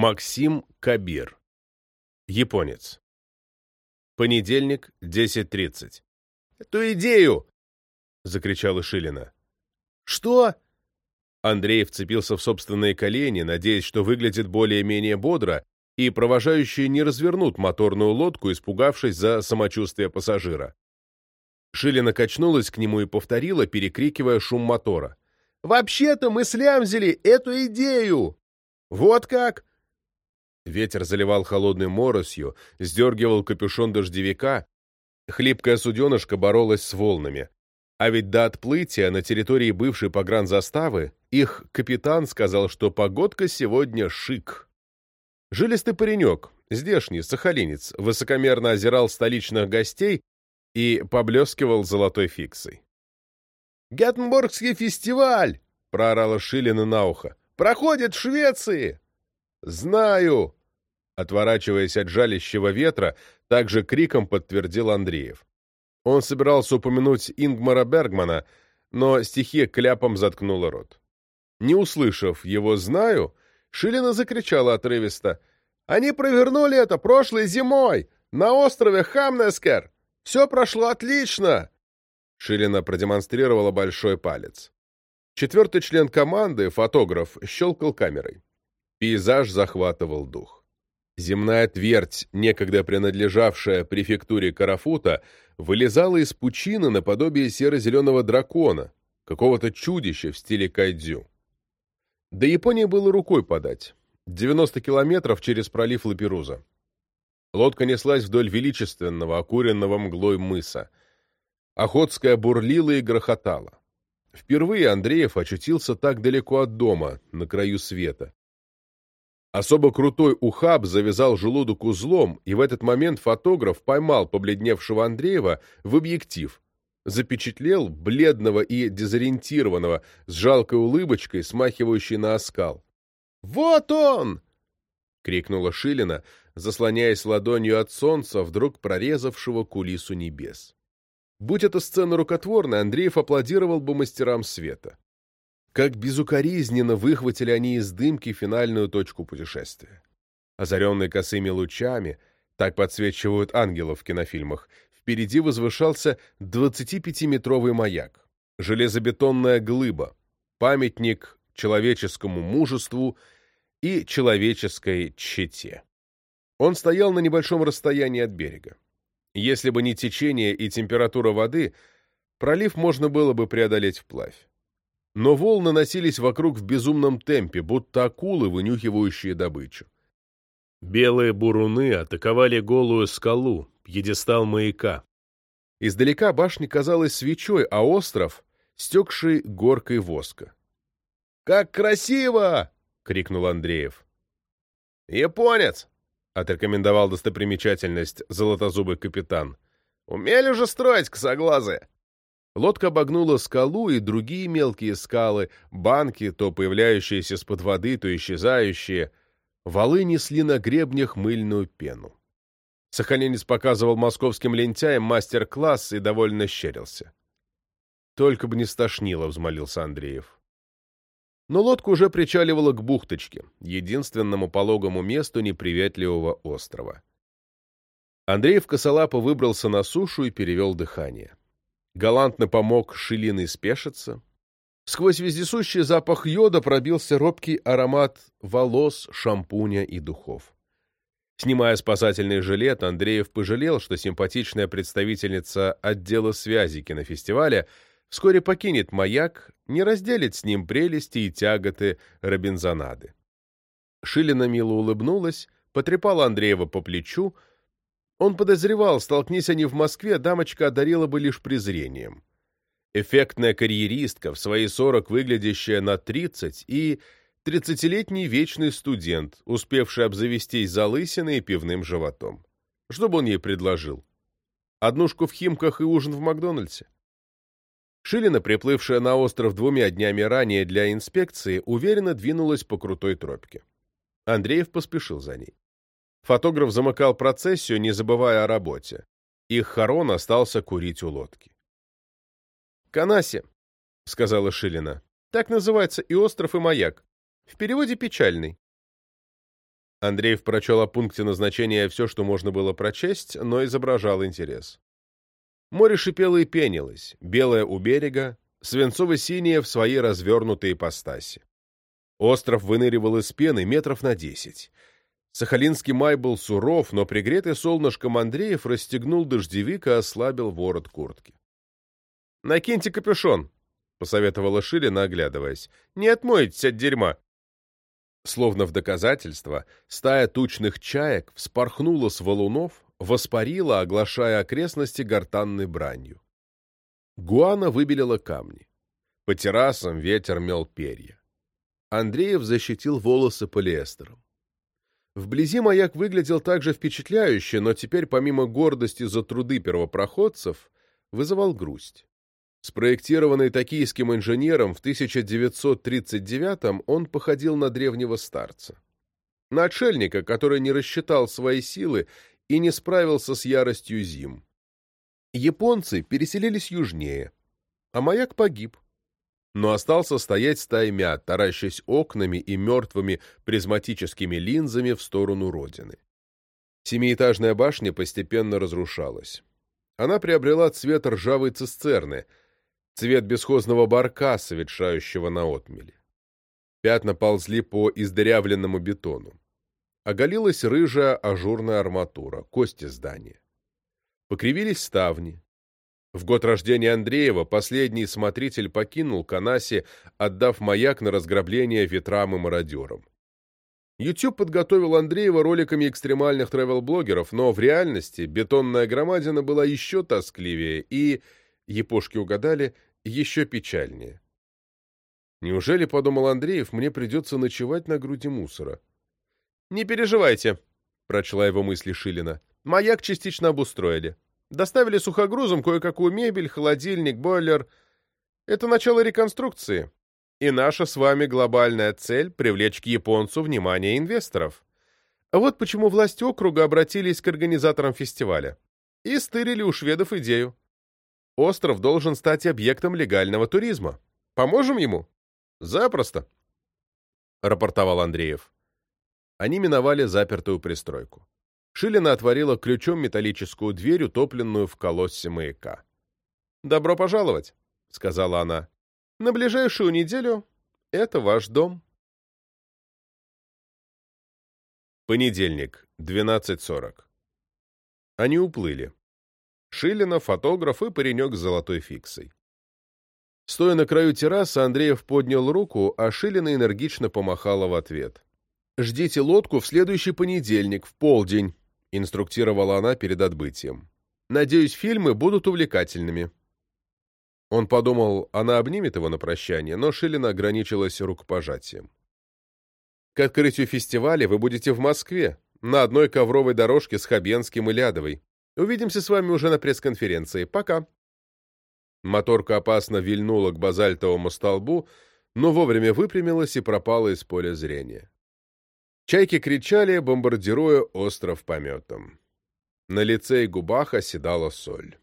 Максим Кабир. Японец. Понедельник, 10.30. «Эту идею!» — закричала Шилина. «Что?» Андрей вцепился в собственные колени, надеясь, что выглядит более-менее бодро, и провожающие не развернут моторную лодку, испугавшись за самочувствие пассажира. Шилина качнулась к нему и повторила, перекрикивая шум мотора. «Вообще-то мы слямзили эту идею!» «Вот как!» Ветер заливал холодной моросью, сдергивал капюшон дождевика. Хлипкая суденышка боролась с волнами. А ведь до отплытия на территории бывшей погранзаставы их капитан сказал, что погодка сегодня шик. Жилистый паренек, здешний, сахалинец, высокомерно озирал столичных гостей и поблескивал золотой фиксой. «Геттенбургский фестиваль!» — проорала Шилина на ухо. «Проходит в Швеции!» «Знаю!» Отворачиваясь от жалящего ветра, также криком подтвердил Андреев. Он собирался упомянуть Ингмара Бергмана, но стихия кляпом заткнула рот. Не услышав его «знаю», Шилина закричала отрывисто. «Они провернули это прошлой зимой! На острове Хамнескер! Все прошло отлично!» Шилина продемонстрировала большой палец. Четвертый член команды, фотограф, щелкал камерой. Пейзаж захватывал дух. Земная твердь, некогда принадлежавшая префектуре Карафута, вылезала из пучины наподобие серо-зеленого дракона, какого-то чудища в стиле кайдзю. До Японии было рукой подать. 90 километров через пролив Лаперуза. Лодка неслась вдоль величественного, окуренного мглой мыса. Охотская бурлила и грохотала. Впервые Андреев очутился так далеко от дома, на краю света. Особо крутой ухаб завязал желудок узлом, и в этот момент фотограф поймал побледневшего Андреева в объектив, запечатлел бледного и дезориентированного, с жалкой улыбочкой, смахивающей на оскал. «Вот он!» — крикнула Шилина, заслоняясь ладонью от солнца, вдруг прорезавшего кулису небес. Будь эта сцена рукотворной, Андреев аплодировал бы мастерам света. Как безукоризненно выхватили они из дымки финальную точку путешествия. Озаренный косыми лучами, так подсвечивают ангелов в кинофильмах, впереди возвышался 25-метровый маяк, железобетонная глыба, памятник человеческому мужеству и человеческой чете. Он стоял на небольшом расстоянии от берега. Если бы не течение и температура воды, пролив можно было бы преодолеть вплавь но волны носились вокруг в безумном темпе, будто акулы, вынюхивающие добычу. Белые буруны атаковали голую скалу, пьедестал маяка. Издалека башня казалась свечой, а остров — стекшей горкой воска. «Как красиво!» — крикнул Андреев. «Японец!» — отрекомендовал достопримечательность золотозубый капитан. «Умели же строить косоглазые!» Лодка обогнула скалу и другие мелкие скалы, банки, то появляющиеся с-под воды, то исчезающие. Валы несли на гребнях мыльную пену. Сахалинец показывал московским лентяям мастер-класс и довольно щерился. «Только бы не стошнило», — взмолился Андреев. Но лодка уже причаливала к бухточке, единственному пологому месту неприветливого острова. Андреев косолапо выбрался на сушу и перевел дыхание галантно помог Шилиной спешиться. Сквозь вездесущий запах йода пробился робкий аромат волос, шампуня и духов. Снимая спасательный жилет, Андреев пожалел, что симпатичная представительница отдела связи кинофестиваля вскоре покинет маяк, не разделит с ним прелести и тяготы Робинзонады. Шилина мило улыбнулась, потрепала Андреева по плечу, он подозревал, столкнись они в Москве, дамочка одарила бы лишь презрением. Эффектная карьеристка, в свои сорок выглядящая на тридцать, и тридцатилетний вечный студент, успевший обзавестись залысиной и пивным животом. Что бы он ей предложил? Однушку в Химках и ужин в Макдональдсе? Шилина, приплывшая на остров двумя днями ранее для инспекции, уверенно двинулась по крутой тропке. Андреев поспешил за ней. Фотограф замыкал процессию, не забывая о работе. Их Харон остался курить у лодки. «Канаси», — сказала Шилина. «Так называется и остров, и маяк. В переводе печальный». Андреев прочел о пункте назначения все, что можно было прочесть, но изображал интерес. Море шипело и пенилось, белое у берега, свинцово-синее в своей развернутой ипостаси. Остров выныривал из пены метров на десять. Сахалинский май был суров, но пригретый солнышком Андреев расстегнул дождевик и ослабил ворот куртки. «Накиньте капюшон», — посоветовала Шилина, оглядываясь. «Не отмоетесь от дерьма». Словно в доказательство, стая тучных чаек вспорхнула с валунов, воспарила, оглашая окрестности гортанной бранью. Гуана выбелила камни. По террасам ветер мел перья. Андреев защитил волосы полиэстером. Вблизи маяк выглядел также впечатляюще, но теперь, помимо гордости за труды первопроходцев, вызывал грусть. Спроектированный токийским инженером в 1939-м, он походил на древнего старца. На отшельника, который не рассчитал свои силы и не справился с яростью зим. Японцы переселились южнее, а маяк погиб но остался стоять стаймя, таращась окнами и мертвыми призматическими линзами в сторону родины. Семиэтажная башня постепенно разрушалась. Она приобрела цвет ржавой цистерны, цвет бесхозного барка, совершающего на отмеле. Пятна ползли по издырявленному бетону. Оголилась рыжая ажурная арматура, кости здания. Покривились ставни, в год рождения Андреева последний смотритель покинул Канаси, отдав маяк на разграбление ветрам и мародерам. YouTube подготовил Андреева роликами экстремальных тревел-блогеров, но в реальности бетонная громадина была еще тоскливее и, епошки угадали, еще печальнее. Неужели, подумал Андреев, мне придется ночевать на груди мусора? «Не переживайте», — прочла его мысли Шилина. «Маяк частично обустроили. Доставили сухогрузом кое-какую мебель, холодильник, бойлер. Это начало реконструкции. И наша с вами глобальная цель — привлечь к японцу внимание инвесторов. Вот почему власти округа обратились к организаторам фестиваля. И стырили у шведов идею. Остров должен стать объектом легального туризма. Поможем ему? Запросто, — рапортовал Андреев. Они миновали запертую пристройку. Шилина отворила ключом металлическую дверь, утопленную в колоссе маяка. «Добро пожаловать», — сказала она. «На ближайшую неделю это ваш дом». Понедельник, 12.40. Они уплыли. Шилина, фотограф и паренек с золотой фиксой. Стоя на краю террасы, Андреев поднял руку, а Шилина энергично помахала в ответ. «Ждите лодку в следующий понедельник, в полдень», — инструктировала она перед отбытием. «Надеюсь, фильмы будут увлекательными». Он подумал, она обнимет его на прощание, но Шилина ограничилась рукопожатием. «К открытию фестиваля вы будете в Москве, на одной ковровой дорожке с Хабенским и Лядовой. Увидимся с вами уже на пресс-конференции. Пока». Моторка опасно вильнула к базальтовому столбу, но вовремя выпрямилась и пропала из поля зрения. Чайки кричали, бомбардируя остров пометом. На лице и губах оседала соль.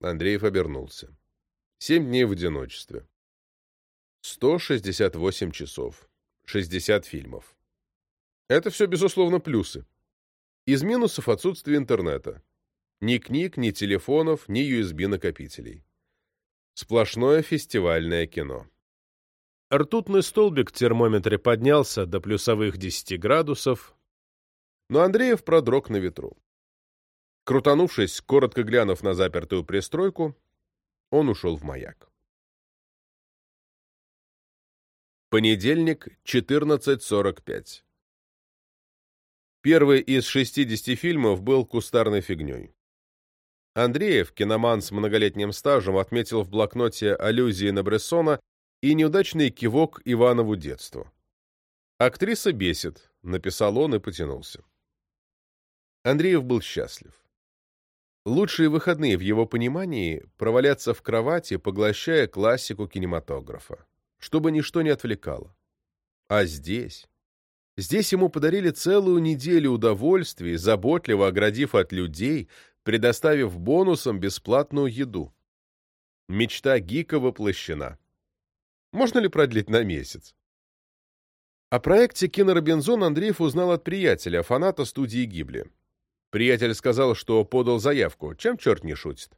Андреев обернулся. Семь дней в одиночестве. 168 часов. 60 фильмов. Это все, безусловно, плюсы. Из минусов отсутствие интернета. Ни книг, ни телефонов, ни USB-накопителей. Сплошное фестивальное кино. Ртутный столбик в термометре поднялся до плюсовых 10 градусов, но Андреев продрог на ветру. Крутанувшись, коротко глянув на запертую пристройку, он ушел в маяк. Понедельник, 14.45. Первый из 60 фильмов был кустарной фигней. Андреев, киноман с многолетним стажем, отметил в блокноте аллюзии на Брессона и неудачный кивок Иванову детству. «Актриса бесит», — написал он и потянулся. Андреев был счастлив. Лучшие выходные в его понимании проваляться в кровати, поглощая классику кинематографа, чтобы ничто не отвлекало. А здесь... Здесь ему подарили целую неделю удовольствий, заботливо оградив от людей, предоставив бонусом бесплатную еду. Мечта Гика воплощена. Можно ли продлить на месяц? О проекте «Киноробинзон» Андреев узнал от приятеля, фаната студии Гибли. Приятель сказал, что подал заявку, чем черт не шутит.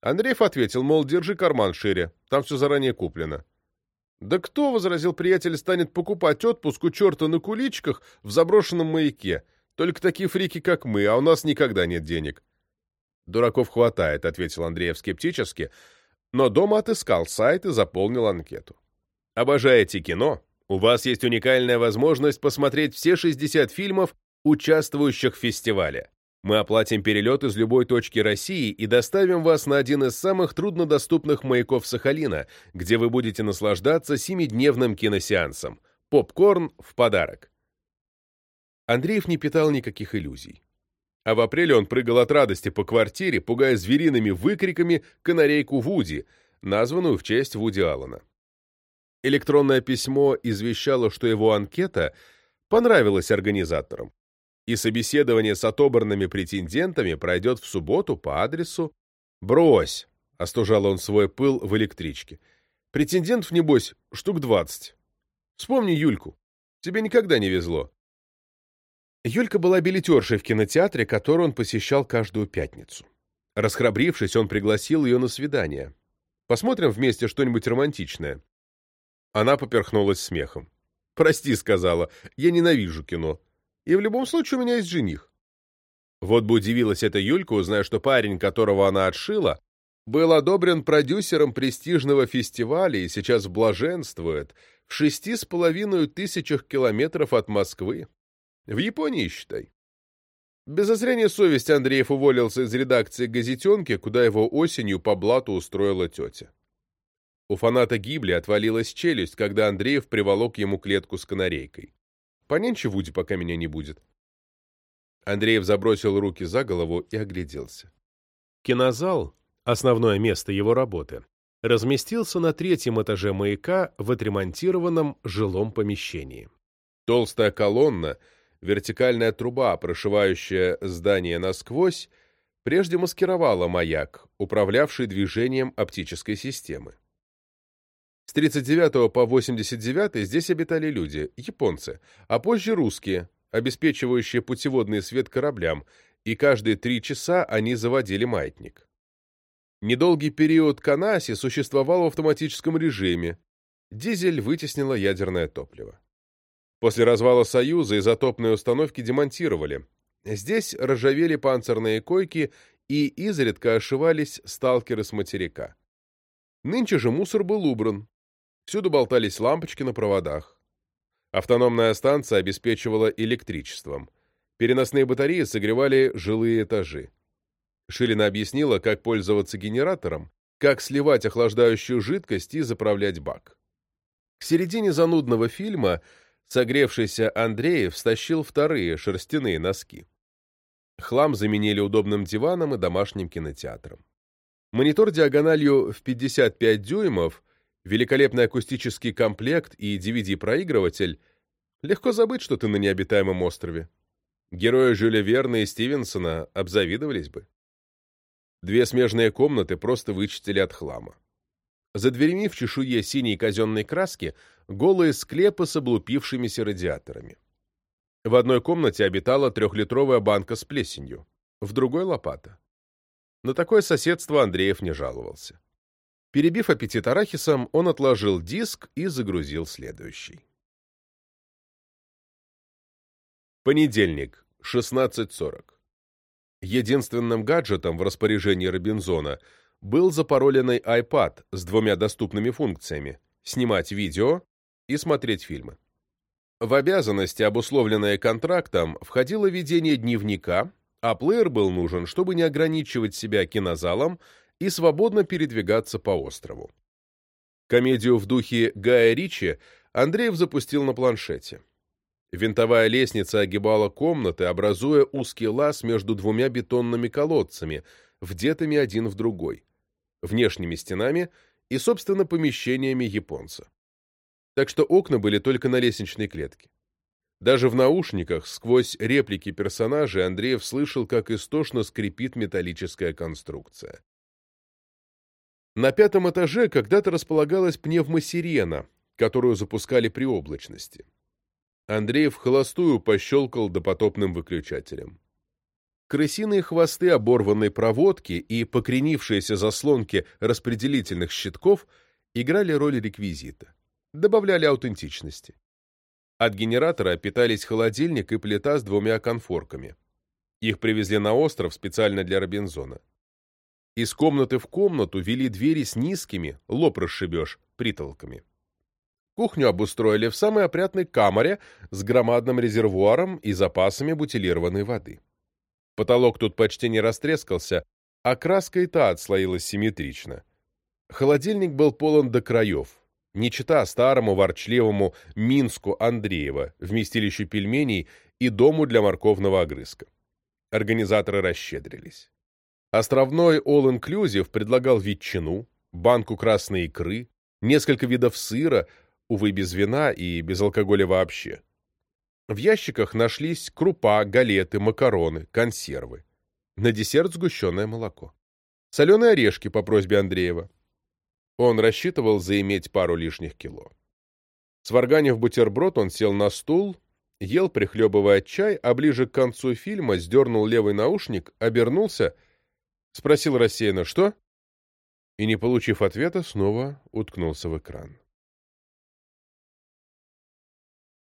Андреев ответил, мол, держи карман шире, там все заранее куплено. «Да кто, — возразил приятель, — станет покупать отпуск у черта на куличках в заброшенном маяке? Только такие фрики, как мы, а у нас никогда нет денег». «Дураков хватает», — ответил Андреев скептически, но дома отыскал сайт и заполнил анкету. «Обожаете кино? У вас есть уникальная возможность посмотреть все 60 фильмов, участвующих в фестивале. Мы оплатим перелет из любой точки России и доставим вас на один из самых труднодоступных маяков Сахалина, где вы будете наслаждаться семидневным киносеансом. Попкорн в подарок. Андреев не питал никаких иллюзий. А в апреле он прыгал от радости по квартире, пугая звериными выкриками канарейку Вуди, названную в честь Вуди Аллена. Электронное письмо извещало, что его анкета понравилась организаторам и собеседование с отобранными претендентами пройдет в субботу по адресу «Брось!» — остужал он свой пыл в электричке. «Претендентов, небось, штук двадцать. Вспомни Юльку. Тебе никогда не везло». Юлька была билетершей в кинотеатре, который он посещал каждую пятницу. Расхрабрившись, он пригласил ее на свидание. «Посмотрим вместе что-нибудь романтичное». Она поперхнулась смехом. «Прости», — сказала, — «я ненавижу кино и в любом случае у меня есть жених. Вот бы удивилась эта Юлька, узная, что парень, которого она отшила, был одобрен продюсером престижного фестиваля и сейчас блаженствует в шести с половиной тысячах километров от Москвы. В Японии, считай. Без зазрения совести Андреев уволился из редакции «Газетенки», куда его осенью по блату устроила тетя. У фаната Гибли отвалилась челюсть, когда Андреев приволок ему клетку с канарейкой. Понянчи Вуди, пока меня не будет. Андреев забросил руки за голову и огляделся. Кинозал, основное место его работы, разместился на третьем этаже маяка в отремонтированном жилом помещении. Толстая колонна, вертикальная труба, прошивающая здание насквозь, прежде маскировала маяк, управлявший движением оптической системы. С 39 по 89 здесь обитали люди, японцы, а позже русские, обеспечивающие путеводный свет кораблям, и каждые три часа они заводили маятник. Недолгий период Канаси существовал в автоматическом режиме. Дизель вытеснило ядерное топливо. После развала Союза изотопные установки демонтировали. Здесь ржавели панцирные койки и изредка ошивались сталкеры с материка. Нынче же мусор был убран, Всюду болтались лампочки на проводах. Автономная станция обеспечивала электричеством. Переносные батареи согревали жилые этажи. Шилина объяснила, как пользоваться генератором, как сливать охлаждающую жидкость и заправлять бак. К середине занудного фильма согревшийся Андреев стащил вторые шерстяные носки. Хлам заменили удобным диваном и домашним кинотеатром. Монитор диагональю в 55 дюймов великолепный акустический комплект и DVD-проигрыватель, легко забыть, что ты на необитаемом острове. Герои Жюля Верна и Стивенсона обзавидовались бы. Две смежные комнаты просто вычистили от хлама. За дверями в чешуе синей казенной краски голые склепы с облупившимися радиаторами. В одной комнате обитала трехлитровая банка с плесенью, в другой — лопата. На такое соседство Андреев не жаловался. Перебив аппетит арахисом, он отложил диск и загрузил следующий. Понедельник, 16.40. Единственным гаджетом в распоряжении Робинзона был запароленный iPad с двумя доступными функциями — снимать видео и смотреть фильмы. В обязанности, обусловленные контрактом, входило ведение дневника, а плеер был нужен, чтобы не ограничивать себя кинозалом и свободно передвигаться по острову. Комедию в духе Гая Ричи Андреев запустил на планшете. Винтовая лестница огибала комнаты, образуя узкий лаз между двумя бетонными колодцами, вдетыми один в другой, внешними стенами и, собственно, помещениями японца. Так что окна были только на лестничной клетке. Даже в наушниках, сквозь реплики персонажей, Андреев слышал, как истошно скрипит металлическая конструкция. На пятом этаже когда-то располагалась пневмосирена, которую запускали при облачности. Андреев холостую пощелкал допотопным выключателем. Крысиные хвосты оборванной проводки и покренившиеся заслонки распределительных щитков играли роль реквизита, добавляли аутентичности. От генератора питались холодильник и плита с двумя конфорками. Их привезли на остров специально для Робинзона. Из комнаты в комнату вели двери с низкими, лоб расшибешь, притолками. Кухню обустроили в самой опрятной камере с громадным резервуаром и запасами бутилированной воды. Потолок тут почти не растрескался, а краска и та отслоилась симметрично. Холодильник был полон до краев, не чита старому ворчливому Минску Андреева, вместилищу пельменей и дому для морковного огрызка. Организаторы расщедрились. Островной All Inclusive предлагал ветчину, банку красной икры, несколько видов сыра, увы, без вина и без алкоголя вообще. В ящиках нашлись крупа, галеты, макароны, консервы. На десерт сгущенное молоко. Соленые орешки по просьбе Андреева. Он рассчитывал заиметь пару лишних кило. Сварганив бутерброд, он сел на стул, ел, прихлебывая чай, а ближе к концу фильма сдернул левый наушник, обернулся, спросил рассеянно «Что?» и, не получив ответа, снова уткнулся в экран.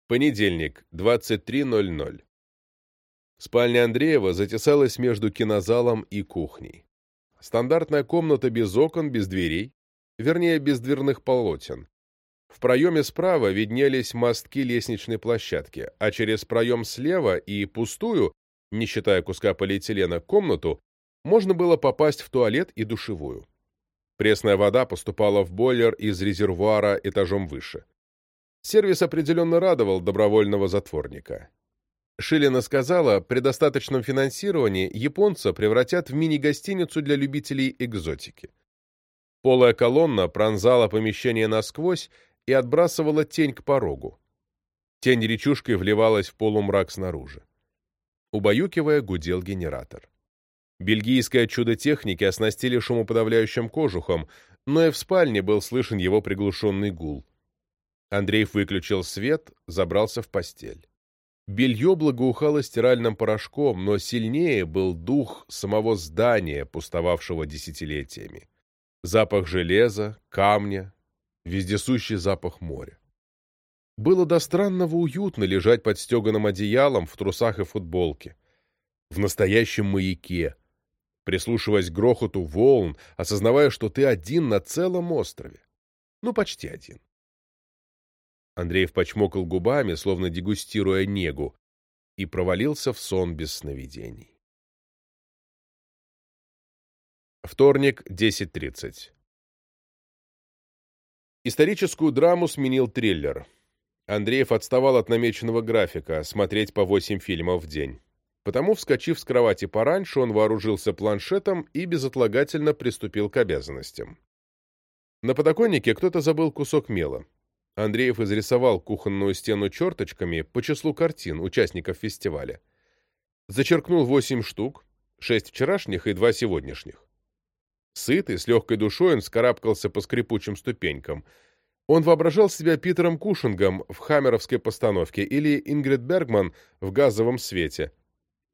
Понедельник, 23.00. Спальня Андреева затесалась между кинозалом и кухней. Стандартная комната без окон, без дверей, вернее, без дверных полотен. В проеме справа виднелись мостки лестничной площадки, а через проем слева и пустую, не считая куска полиэтилена, комнату можно было попасть в туалет и душевую. Пресная вода поступала в бойлер из резервуара этажом выше. Сервис определенно радовал добровольного затворника. Шилина сказала, при достаточном финансировании японца превратят в мини-гостиницу для любителей экзотики. Полая колонна пронзала помещение насквозь и отбрасывала тень к порогу. Тень речушкой вливалась в полумрак снаружи. Убаюкивая, гудел генератор. Бельгийское чудо техники оснастили шумоподавляющим кожухом, но и в спальне был слышен его приглушенный гул. Андрей выключил свет, забрался в постель. Белье благоухало стиральным порошком, но сильнее был дух самого здания, пустовавшего десятилетиями. Запах железа, камня, вездесущий запах моря. Было до странного уютно лежать под стеганым одеялом в трусах и футболке. В настоящем маяке, прислушиваясь к грохоту волн, осознавая, что ты один на целом острове. Ну, почти один. Андреев почмокал губами, словно дегустируя негу, и провалился в сон без сновидений. Вторник, 10.30. Историческую драму сменил триллер. Андреев отставал от намеченного графика, смотреть по 8 фильмов в день. Потому, вскочив с кровати пораньше, он вооружился планшетом и безотлагательно приступил к обязанностям. На подоконнике кто-то забыл кусок мела. Андреев изрисовал кухонную стену черточками по числу картин участников фестиваля. Зачеркнул восемь штук, шесть вчерашних и два сегодняшних. Сытый, с легкой душой он скарабкался по скрипучим ступенькам. Он воображал себя Питером Кушингом в хаммеровской постановке или Ингрид Бергман в «Газовом свете».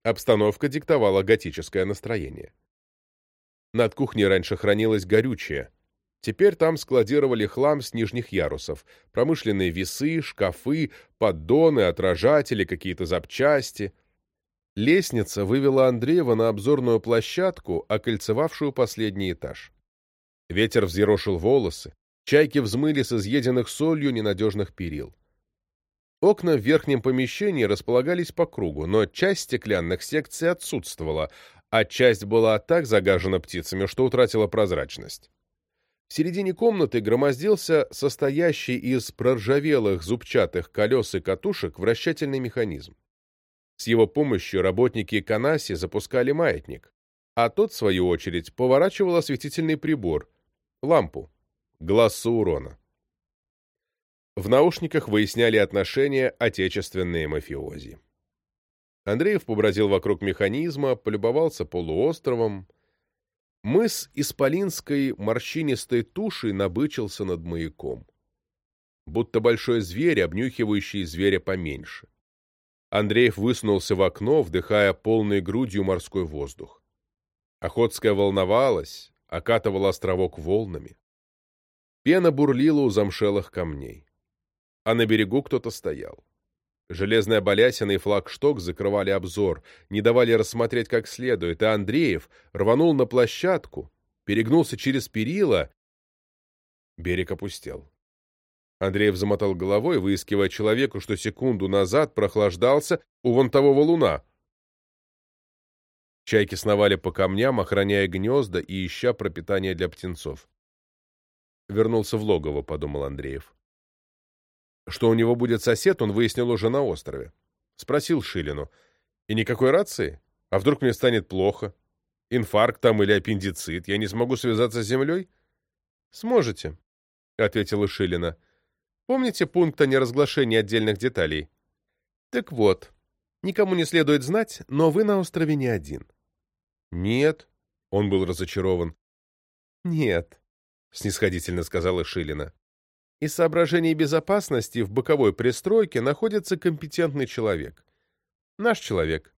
Обстановка диктовала готическое настроение. Над кухней раньше хранилось горючее — Теперь там складировали хлам с нижних ярусов, промышленные весы, шкафы, поддоны, отражатели, какие-то запчасти. Лестница вывела Андреева на обзорную площадку, окольцевавшую последний этаж. Ветер взъерошил волосы, чайки взмыли с изъеденных солью ненадежных перил. Окна в верхнем помещении располагались по кругу, но часть стеклянных секций отсутствовала, а часть была так загажена птицами, что утратила прозрачность. В середине комнаты громоздился состоящий из проржавелых зубчатых колес и катушек вращательный механизм. С его помощью работники Канаси запускали маятник, а тот, в свою очередь, поворачивал осветительный прибор, лампу, глаз Саурона. В наушниках выясняли отношения отечественные мафиози. Андреев побродил вокруг механизма, полюбовался полуостровом, Мыс исполинской морщинистой тушей набычился над маяком. будто большой зверь, обнюхивающий зверя поменьше. Андреев высунулся в окно, вдыхая полной грудью морской воздух. Охотская волновалась, окатывала островок волнами. Пена бурлила у замшелых камней. А на берегу кто-то стоял. Железная балясина и флагшток закрывали обзор, не давали рассмотреть как следует, а Андреев рванул на площадку, перегнулся через перила. Берег опустел. Андреев замотал головой, выискивая человеку, что секунду назад прохлаждался у вон того валуна. Чайки сновали по камням, охраняя гнезда и ища пропитание для птенцов. Вернулся в логово, подумал Андреев. Что у него будет сосед, он выяснил уже на острове. Спросил Шилину. И никакой рации? А вдруг мне станет плохо? Инфаркт там или аппендицит? Я не смогу связаться с землей? Сможете, — ответила Шилина. Помните пункт о неразглашении отдельных деталей? Так вот, никому не следует знать, но вы на острове не один. Нет, — он был разочарован. Нет, — снисходительно сказала Шилина. Из соображений безопасности в боковой пристройке находится компетентный человек. Наш человек.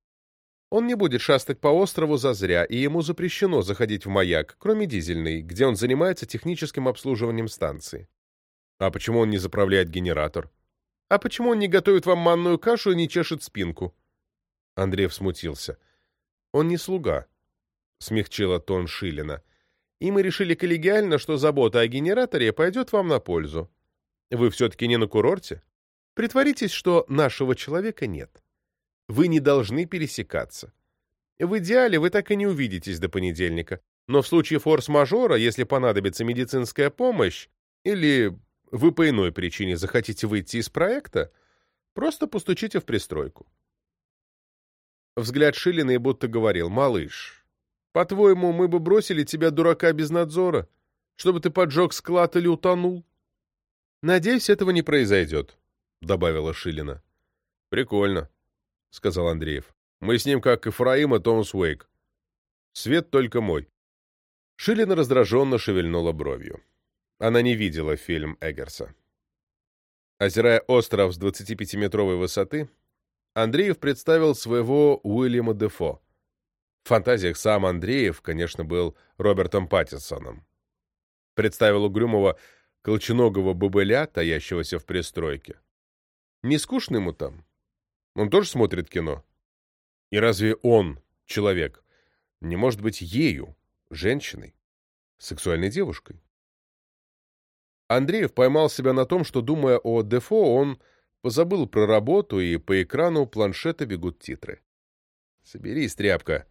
Он не будет шастать по острову зазря, и ему запрещено заходить в маяк, кроме дизельной, где он занимается техническим обслуживанием станции. А почему он не заправляет генератор? А почему он не готовит вам манную кашу и не чешет спинку? Андреев смутился. Он не слуга, смягчила тон Шилина. И мы решили коллегиально, что забота о генераторе пойдет вам на пользу. Вы все-таки не на курорте? Притворитесь, что нашего человека нет. Вы не должны пересекаться. В идеале вы так и не увидитесь до понедельника, но в случае форс-мажора, если понадобится медицинская помощь, или вы по иной причине захотите выйти из проекта, просто постучите в пристройку. Взгляд Шилиной будто говорил, «Малыш, по-твоему, мы бы бросили тебя, дурака, без надзора, чтобы ты поджег склад или утонул?» «Надеюсь, этого не произойдет», — добавила Шилина. «Прикольно», — сказал Андреев. «Мы с ним как Эфраим и Томас Уэйк. Свет только мой». Шилина раздраженно шевельнула бровью. Она не видела фильм Эггерса. Озирая остров с 25-метровой высоты, Андреев представил своего Уильяма Дефо. В фантазиях сам Андреев, конечно, был Робертом Паттинсоном. Представил угрюмого колченогого бобыля, таящегося в пристройке. Не скучно ему там? Он тоже смотрит кино? И разве он, человек, не может быть ею, женщиной, сексуальной девушкой? Андреев поймал себя на том, что, думая о Дефо, он позабыл про работу, и по экрану планшета бегут титры. «Соберись, тряпка!»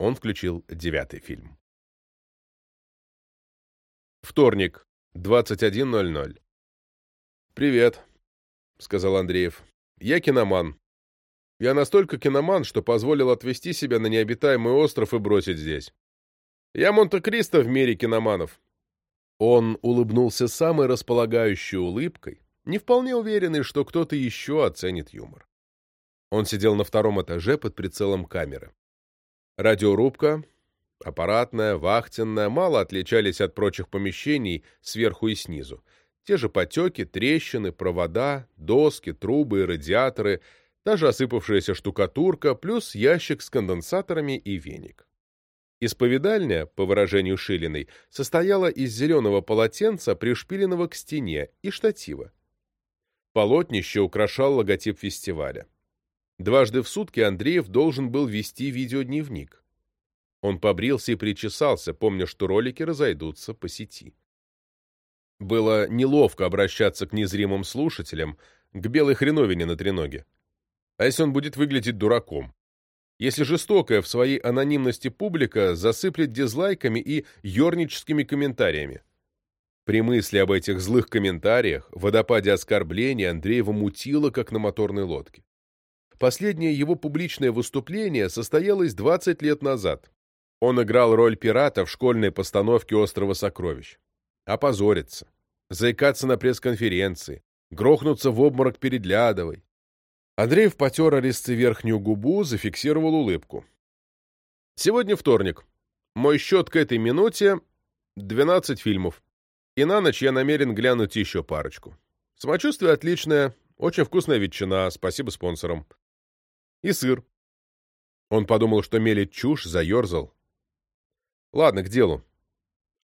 Он включил девятый фильм. Вторник, 21.00. «Привет», — сказал Андреев. «Я киноман. Я настолько киноман, что позволил отвезти себя на необитаемый остров и бросить здесь. Я Монте-Кристо в мире киноманов. Он улыбнулся самой располагающей улыбкой, не вполне уверенный, что кто-то еще оценит юмор. Он сидел на втором этаже под прицелом камеры. Радиорубка, аппаратная, вахтенная, мало отличались от прочих помещений сверху и снизу. Те же потеки, трещины, провода, доски, трубы и радиаторы, та же осыпавшаяся штукатурка, плюс ящик с конденсаторами и веник. Исповедальня, по выражению Шилиной, состояла из зеленого полотенца, пришпиленного к стене, и штатива. Полотнище украшал логотип фестиваля. Дважды в сутки Андреев должен был вести видеодневник. Он побрился и причесался, помня, что ролики разойдутся по сети. Было неловко обращаться к незримым слушателям, к белой хреновине на треноге. А если он будет выглядеть дураком? если жестокая в своей анонимности публика засыплет дизлайками и ерническими комментариями. При мысли об этих злых комментариях, водопаде оскорблений Андреева мутило, как на моторной лодке. Последнее его публичное выступление состоялось 20 лет назад. Он играл роль пирата в школьной постановке «Острова сокровищ». Опозориться, заикаться на пресс-конференции, грохнуться в обморок перед Лядовой, Андреев потер аресты верхнюю губу, зафиксировал улыбку. «Сегодня вторник. Мой счет к этой минуте — 12 фильмов. И на ночь я намерен глянуть еще парочку. Самочувствие отличное, очень вкусная ветчина, спасибо спонсорам. И сыр. Он подумал, что мелет чушь, заерзал. Ладно, к делу.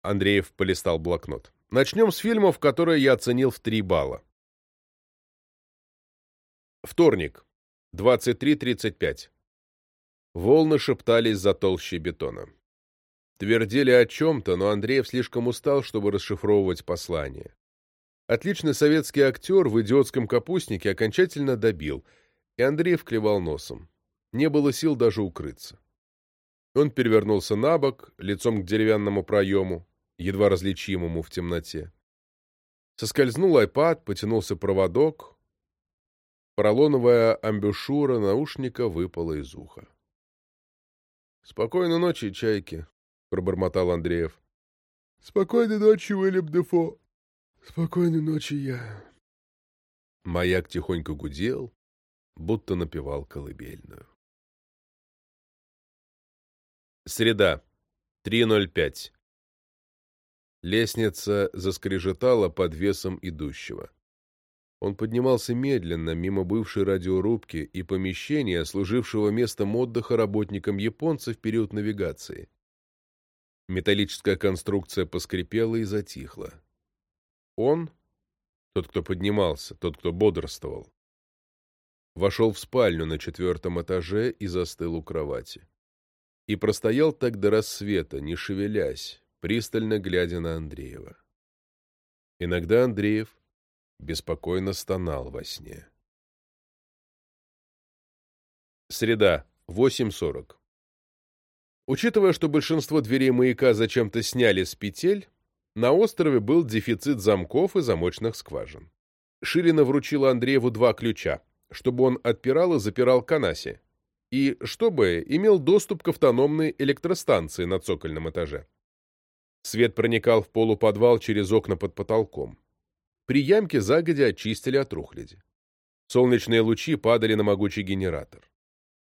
Андреев полистал блокнот. Начнем с фильмов, которые я оценил в три балла. Вторник, 23.35. Волны шептались за толщей бетона. Твердили о чем-то, но Андреев слишком устал, чтобы расшифровывать послание. Отличный советский актер в «Идиотском капустнике» окончательно добил, и Андреев клевал носом. Не было сил даже укрыться. Он перевернулся на бок, лицом к деревянному проему, едва различимому в темноте. Соскользнул айпад, потянулся проводок. Поролоновая амбушюра наушника выпала из уха. «Спокойной ночи, чайки», — пробормотал Андреев. «Спокойной ночи, Уильям Дефо. Спокойной ночи, я». Маяк тихонько гудел, будто напевал колыбельную. Среда, 3.05. Лестница заскрежетала под весом идущего. Он поднимался медленно, мимо бывшей радиорубки и помещения, служившего местом отдыха работникам японцев в период навигации. Металлическая конструкция поскрипела и затихла. Он, тот, кто поднимался, тот, кто бодрствовал, вошел в спальню на четвертом этаже и застыл у кровати. И простоял так до рассвета, не шевелясь, пристально глядя на Андреева. Иногда Андреев беспокойно стонал во сне. Среда, 8.40. Учитывая, что большинство дверей маяка зачем-то сняли с петель, на острове был дефицит замков и замочных скважин. Шилина вручила Андрееву два ключа, чтобы он отпирал и запирал Канаси, и чтобы имел доступ к автономной электростанции на цокольном этаже. Свет проникал в полуподвал через окна под потолком. При ямке загодя очистили от рухляди. Солнечные лучи падали на могучий генератор.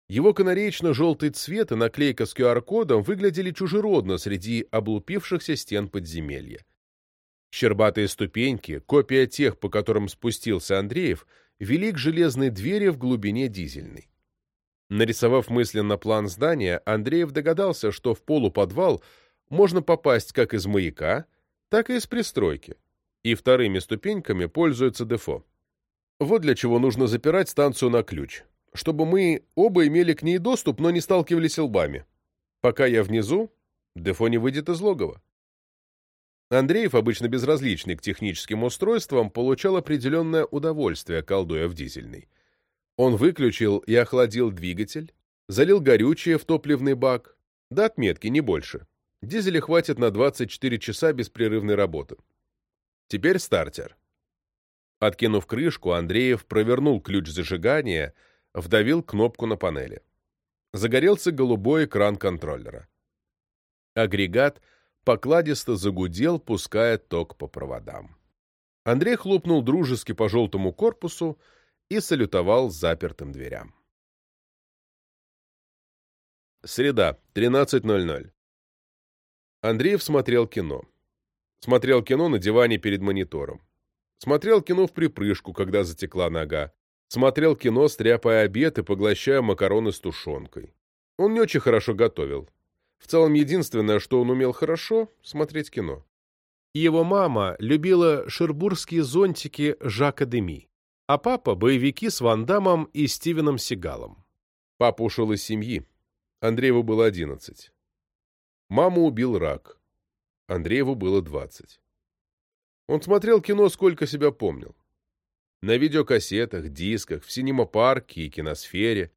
Его канареечно-желтый цвет и наклейка с QR-кодом выглядели чужеродно среди облупившихся стен подземелья. Щербатые ступеньки, копия тех, по которым спустился Андреев, вели к железной двери в глубине дизельной. Нарисовав мысленно план здания, Андреев догадался, что в полуподвал – можно попасть как из маяка, так и из пристройки, и вторыми ступеньками пользуется Дефо. Вот для чего нужно запирать станцию на ключ, чтобы мы оба имели к ней доступ, но не сталкивались лбами. Пока я внизу, Дефо не выйдет из логова. Андреев, обычно безразличный к техническим устройствам, получал определенное удовольствие, колдуя в дизельный. Он выключил и охладил двигатель, залил горючее в топливный бак, до отметки, не больше. Дизеля хватит на 24 часа беспрерывной работы. Теперь стартер. Откинув крышку, Андреев провернул ключ зажигания, вдавил кнопку на панели. Загорелся голубой экран контроллера. Агрегат покладисто загудел, пуская ток по проводам. Андрей хлопнул дружески по желтому корпусу и салютовал запертым дверям. Среда, 13.00. Андреев смотрел кино. Смотрел кино на диване перед монитором. Смотрел кино в припрыжку, когда затекла нога. Смотрел кино, стряпая обед и поглощая макароны с тушенкой. Он не очень хорошо готовил. В целом, единственное, что он умел хорошо — смотреть кино. Его мама любила шербургские зонтики Жака Деми, а папа — боевики с Ван Дамом и Стивеном Сигалом. Папа ушел из семьи. Андрееву было одиннадцать. Маму убил рак. Андрееву было двадцать. Он смотрел кино, сколько себя помнил. На видеокассетах, дисках, в синемопарке и киносфере.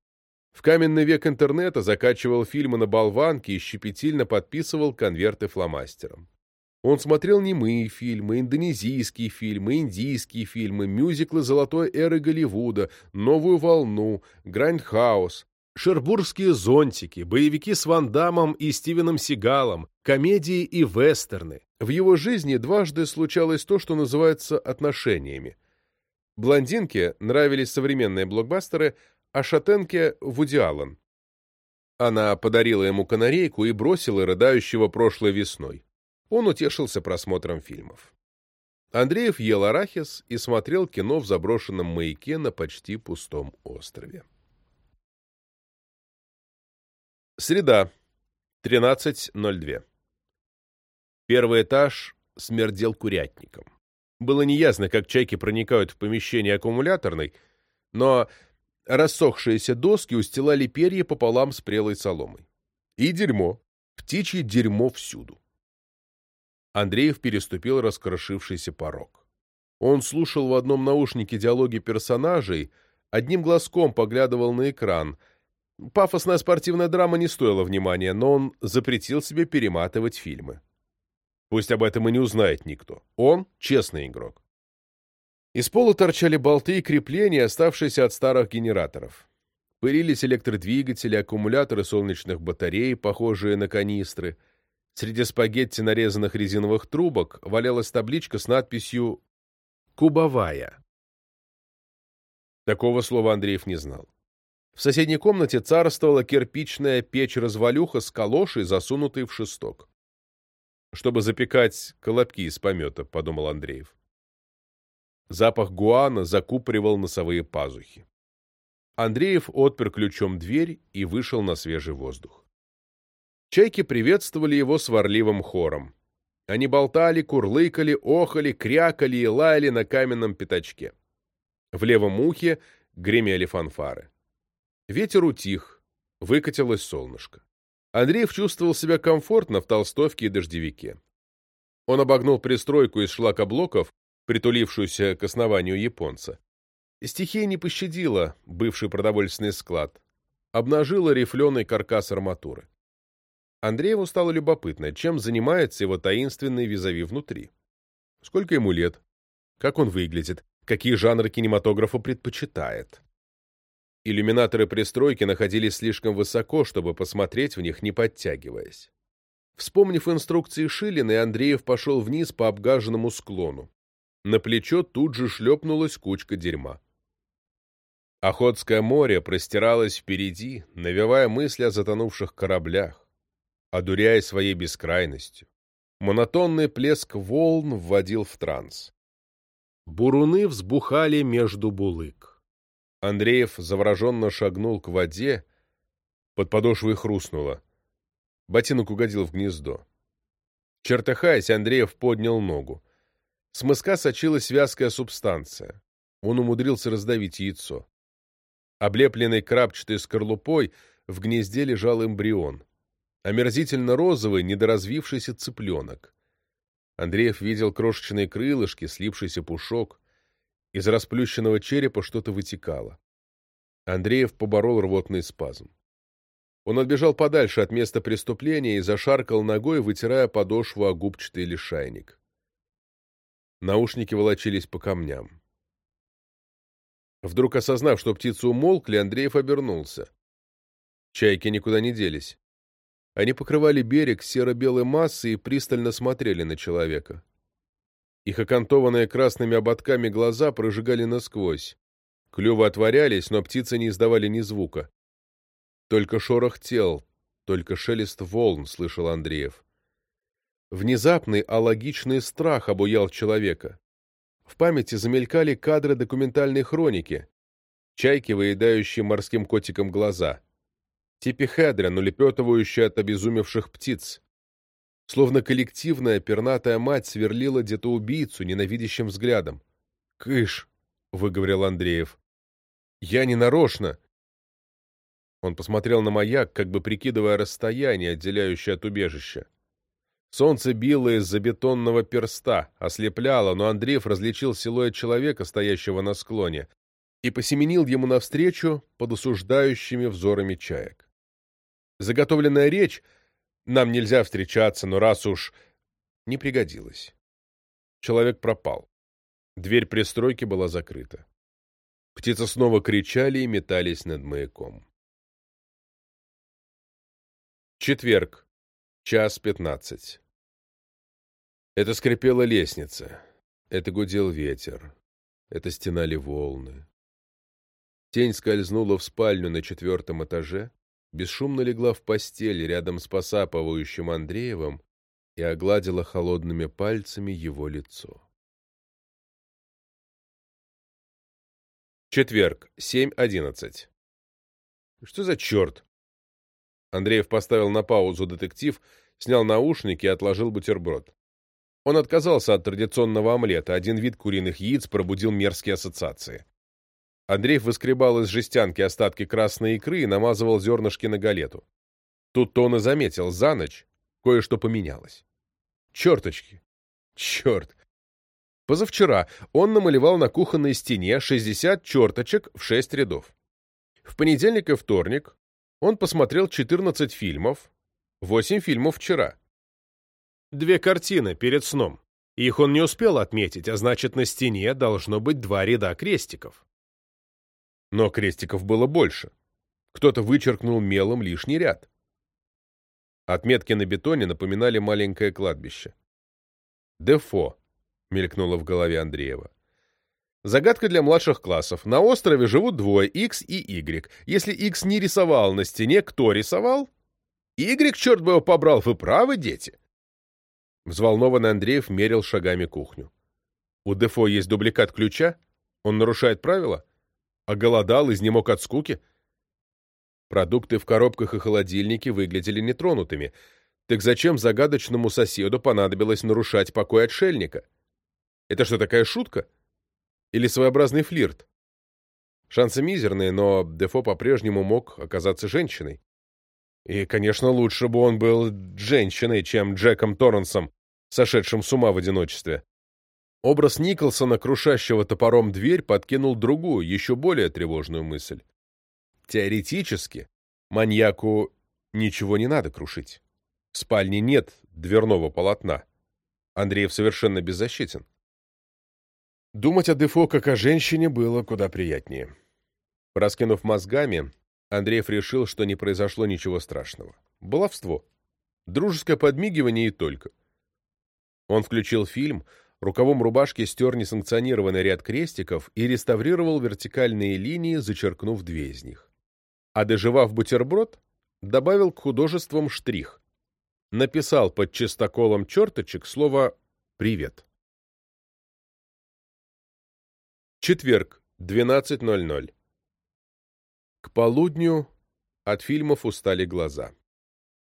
В каменный век интернета закачивал фильмы на болванке и щепетильно подписывал конверты фломастером. Он смотрел немые фильмы, индонезийские фильмы, индийские фильмы, мюзиклы золотой эры Голливуда, «Новую волну», «Грандхаус», Шербургские зонтики, боевики с Ван Дамом и Стивеном Сигалом, комедии и вестерны. В его жизни дважды случалось то, что называется отношениями. Блондинке нравились современные блокбастеры, а шатенке — Вуди Аллен. Она подарила ему канарейку и бросила рыдающего прошлой весной. Он утешился просмотром фильмов. Андреев ел арахис и смотрел кино в заброшенном маяке на почти пустом острове. Среда, 13.02. Первый этаж смердел курятником. Было неясно, как чайки проникают в помещение аккумуляторной, но рассохшиеся доски устилали перья пополам с прелой соломой. И дерьмо, птичье дерьмо всюду. Андреев переступил раскрошившийся порог. Он слушал в одном наушнике диалоги персонажей, одним глазком поглядывал на экран. Пафосная спортивная драма не стоила внимания, но он запретил себе перематывать фильмы. Пусть об этом и не узнает никто. Он — честный игрок. Из пола торчали болты и крепления, оставшиеся от старых генераторов. Пырились электродвигатели, аккумуляторы солнечных батарей, похожие на канистры. Среди спагетти нарезанных резиновых трубок валялась табличка с надписью «Кубовая». Такого слова Андреев не знал. В соседней комнате царствовала кирпичная печь-развалюха с калошей, засунутой в шесток чтобы запекать колобки из помета, — подумал Андреев. Запах гуана закупоривал носовые пазухи. Андреев отпер ключом дверь и вышел на свежий воздух. Чайки приветствовали его сварливым хором. Они болтали, курлыкали, охали, крякали и лаяли на каменном пятачке. В левом ухе гремели фанфары. Ветер утих, выкатилось солнышко. Андреев чувствовал себя комфортно в толстовке и дождевике. Он обогнул пристройку из шлакоблоков, притулившуюся к основанию японца. Стихия не пощадила бывший продовольственный склад, обнажила рифленый каркас арматуры. Андрееву стало любопытно, чем занимается его таинственный визави внутри. Сколько ему лет? Как он выглядит? Какие жанры кинематографа предпочитает? Иллюминаторы пристройки находились слишком высоко, чтобы посмотреть в них, не подтягиваясь. Вспомнив инструкции Шилина, Андреев пошел вниз по обгаженному склону. На плечо тут же шлепнулась кучка дерьма. Охотское море простиралось впереди, навевая мысли о затонувших кораблях, одуряя своей бескрайностью. Монотонный плеск волн вводил в транс. Буруны взбухали между булык. Андреев завороженно шагнул к воде, под подошвой хрустнуло. Ботинок угодил в гнездо. Чертыхаясь, Андреев поднял ногу. С мыска сочилась вязкая субстанция. Он умудрился раздавить яйцо. Облепленный крапчатой скорлупой в гнезде лежал эмбрион. Омерзительно розовый, недоразвившийся цыпленок. Андреев видел крошечные крылышки, слипшийся пушок. Из расплющенного черепа что-то вытекало. Андреев поборол рвотный спазм. Он отбежал подальше от места преступления и зашаркал ногой, вытирая подошву о губчатый лишайник. Наушники волочились по камням. Вдруг осознав, что птицы умолкли, Андреев обернулся. Чайки никуда не делись. Они покрывали берег серо-белой массой и пристально смотрели на человека. Их окантованные красными ободками глаза прожигали насквозь. Клювы отворялись, но птицы не издавали ни звука. Только шорох тел, только шелест волн, слышал Андреев. Внезапный алогичный страх обуял человека. В памяти замелькали кадры документальной хроники. Чайки, выедающие морским котиком глаза. Типихедрин, улепетывающий от обезумевших птиц. Словно коллективная пернатая мать сверлила где-то убийцу ненавидящим взглядом. «Кыш!» — выговорил Андреев. «Я не нарочно!» Он посмотрел на маяк, как бы прикидывая расстояние, отделяющее от убежища. Солнце било из-за бетонного перста, ослепляло, но Андреев различил силуэт человека, стоящего на склоне, и посеменил ему навстречу под осуждающими взорами чаек. Заготовленная речь нам нельзя встречаться, но раз уж... Не пригодилось. Человек пропал. Дверь пристройки была закрыта. Птицы снова кричали и метались над маяком. Четверг. Час пятнадцать. Это скрипела лестница. Это гудел ветер. Это стенали волны. Тень скользнула в спальню на четвертом этаже, бесшумно легла в постель рядом с посапывающим Андреевым и огладила холодными пальцами его лицо. Четверг, 7.11. Что за черт? Андреев поставил на паузу детектив, снял наушники и отложил бутерброд. Он отказался от традиционного омлета, один вид куриных яиц пробудил мерзкие ассоциации. Андреев выскребал из жестянки остатки красной икры и намазывал зернышки на галету. Тут-то он и заметил, за ночь кое-что поменялось. Черточки! Черт! Позавчера он намалевал на кухонной стене 60 черточек в 6 рядов. В понедельник и вторник он посмотрел 14 фильмов, 8 фильмов вчера. Две картины перед сном. Их он не успел отметить, а значит, на стене должно быть два ряда крестиков. Но крестиков было больше. Кто-то вычеркнул мелом лишний ряд. Отметки на бетоне напоминали маленькое кладбище. «Дефо», — мелькнуло в голове Андреева. Загадка для младших классов. На острове живут двое, X и Y. Если X не рисовал на стене, кто рисовал? Y, черт бы его побрал, вы правы, дети? Взволнованный Андреев мерил шагами кухню. У Дефо есть дубликат ключа? Он нарушает правила? Оголодал, изнемог от скуки? Продукты в коробках и холодильнике выглядели нетронутыми. Так зачем загадочному соседу понадобилось нарушать покой отшельника? Это что, такая шутка? Или своеобразный флирт? Шансы мизерные, но Дефо по-прежнему мог оказаться женщиной. И, конечно, лучше бы он был женщиной, чем Джеком Торренсом, сошедшим с ума в одиночестве. Образ Николсона, крушащего топором дверь, подкинул другую, еще более тревожную мысль. Теоретически, маньяку ничего не надо крушить. В спальне нет дверного полотна. Андреев совершенно беззащитен. Думать о Дефо как о женщине было куда приятнее. Раскинув мозгами, Андреев решил, что не произошло ничего страшного. Баловство. Дружеское подмигивание и только. Он включил фильм, рукавом рубашки стер несанкционированный ряд крестиков и реставрировал вертикальные линии, зачеркнув две из них а доживав бутерброд, добавил к художествам штрих. Написал под чистоколом черточек слово «Привет». Четверг, 12.00. К полудню от фильмов устали глаза.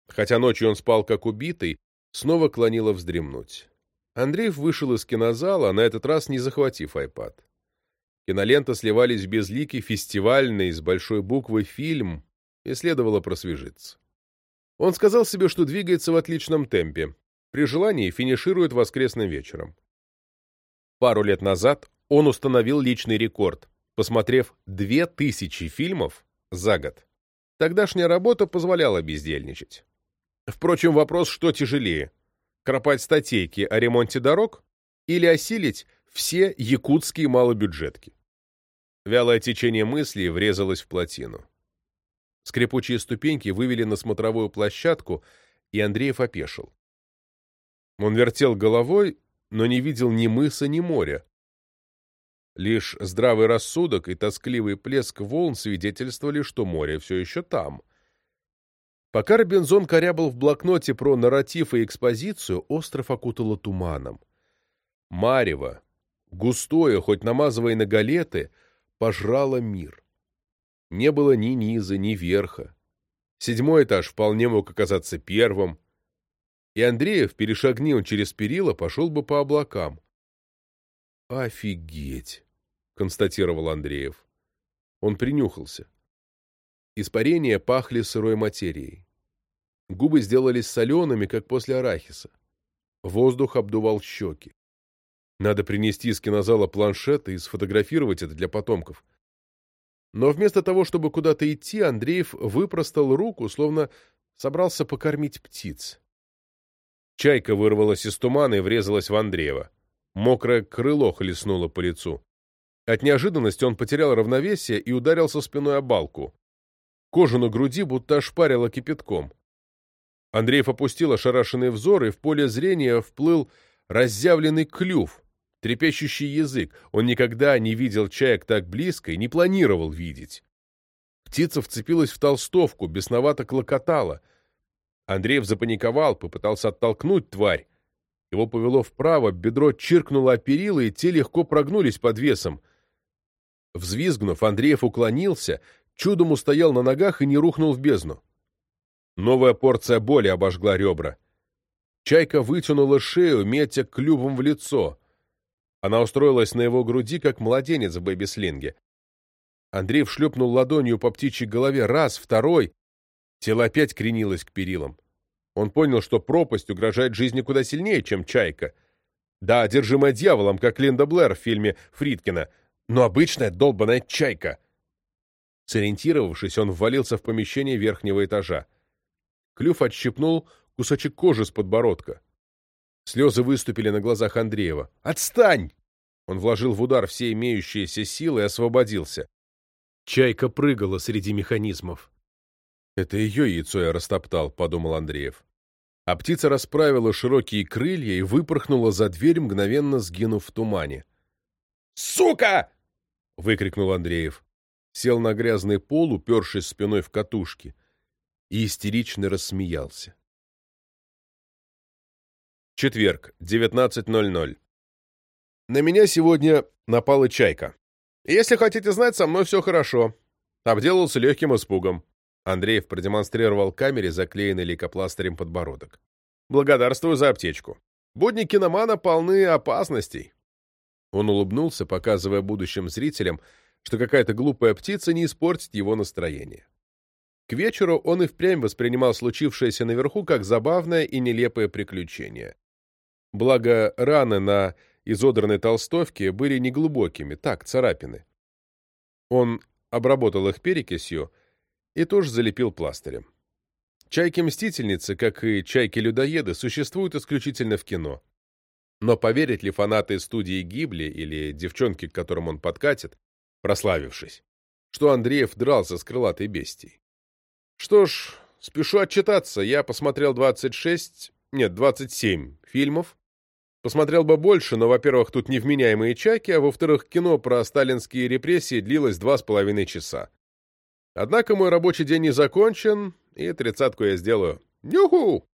Хотя ночью он спал как убитый, снова клонило вздремнуть. Андреев вышел из кинозала, на этот раз не захватив айпад. Кинолента сливались в безликий фестивальный с большой буквы фильм, и следовало просвежиться. Он сказал себе, что двигается в отличном темпе, при желании финиширует воскресным вечером. Пару лет назад он установил личный рекорд, посмотрев 2000 фильмов за год. Тогдашняя работа позволяла бездельничать. Впрочем, вопрос, что тяжелее – кропать статейки о ремонте дорог или осилить все якутские малобюджетки. Вялое течение мыслей врезалось в плотину. Скрипучие ступеньки вывели на смотровую площадку, и Андреев опешил. Он вертел головой, но не видел ни мыса, ни моря. Лишь здравый рассудок и тоскливый плеск волн свидетельствовали, что море все еще там. Пока Робинзон корябал в блокноте про нарратив и экспозицию, остров окутало туманом. Марево, густое, хоть намазывая на галеты, пожрала мир. Не было ни низа, ни верха. Седьмой этаж вполне мог оказаться первым. И Андреев, перешагнил через перила, пошел бы по облакам. «Офигеть!» — констатировал Андреев. Он принюхался. Испарения пахли сырой материей. Губы сделались солеными, как после арахиса. Воздух обдувал щеки. Надо принести из кинозала планшет и сфотографировать это для потомков. Но вместо того, чтобы куда-то идти, Андреев выпростал руку, словно собрался покормить птиц. Чайка вырвалась из тумана и врезалась в Андреева. Мокрое крыло хлестнуло по лицу. От неожиданности он потерял равновесие и ударился спиной о балку. Кожу на груди будто ошпарило кипятком. Андреев опустил ошарашенный взор, и в поле зрения вплыл разъявленный клюв, трепещущий язык. Он никогда не видел чаек так близко и не планировал видеть. Птица вцепилась в толстовку, бесновато клокотала. Андреев запаниковал, попытался оттолкнуть тварь. Его повело вправо, бедро чиркнуло о перила, и те легко прогнулись под весом. Взвизгнув, Андреев уклонился, чудом устоял на ногах и не рухнул в бездну. Новая порция боли обожгла ребра. Чайка вытянула шею, метя клювом в лицо. Она устроилась на его груди, как младенец в бэби-слинге. Андреев шлепнул ладонью по птичьей голове раз, второй. Тело опять кренилось к перилам. Он понял, что пропасть угрожает жизни куда сильнее, чем чайка. Да, одержимая дьяволом, как Линда Блэр в фильме Фридкина, но обычная долбаная чайка. Сориентировавшись, он ввалился в помещение верхнего этажа. Клюв отщипнул кусочек кожи с подбородка. Слезы выступили на глазах Андреева. «Отстань!» Он вложил в удар все имеющиеся силы и освободился. Чайка прыгала среди механизмов. «Это ее яйцо я растоптал», — подумал Андреев. А птица расправила широкие крылья и выпорхнула за дверь, мгновенно сгинув в тумане. «Сука!» — выкрикнул Андреев. Сел на грязный пол, упершись спиной в катушки, и истерично рассмеялся. Четверг, 19.00. На меня сегодня напала чайка. Если хотите знать, со мной все хорошо. Обделался легким испугом. Андреев продемонстрировал камере заклеенный лейкопластырем подбородок. Благодарствую за аптечку. Будни киномана полны опасностей. Он улыбнулся, показывая будущим зрителям, что какая-то глупая птица не испортит его настроение. К вечеру он и впрямь воспринимал случившееся наверху как забавное и нелепое приключение. Благо, раны на изодранной толстовке были неглубокими, так, царапины. Он обработал их перекисью и тоже залепил пластырем. Чайки-мстительницы, как и чайки-людоеды, существуют исключительно в кино. Но поверят ли фанаты студии Гибли или девчонки, к которым он подкатит, прославившись, что Андреев дрался с крылатой бестией? Что ж, спешу отчитаться, я посмотрел 26, нет, 27 фильмов, Посмотрел бы больше, но, во-первых, тут невменяемые чайки, а во-вторых, кино про сталинские репрессии длилось два с половиной часа. Однако мой рабочий день не закончен, и тридцатку я сделаю. Нюху!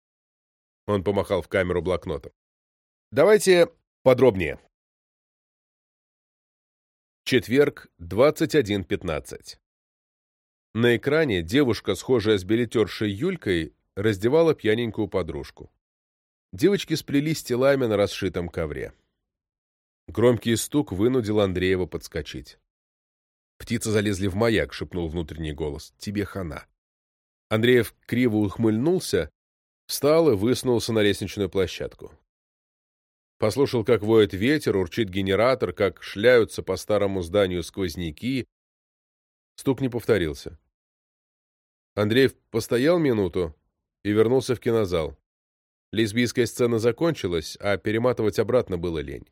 Он помахал в камеру блокнотом. Давайте подробнее. Четверг, 21.15. На экране девушка, схожая с билетершей Юлькой, раздевала пьяненькую подружку. Девочки сплелись телами на расшитом ковре. Громкий стук вынудил Андреева подскочить. «Птицы залезли в маяк», — шепнул внутренний голос. «Тебе хана». Андреев криво ухмыльнулся, встал и высунулся на лестничную площадку. Послушал, как воет ветер, урчит генератор, как шляются по старому зданию сквозняки. Стук не повторился. Андреев постоял минуту и вернулся в кинозал. Лесбийская сцена закончилась, а перематывать обратно было лень.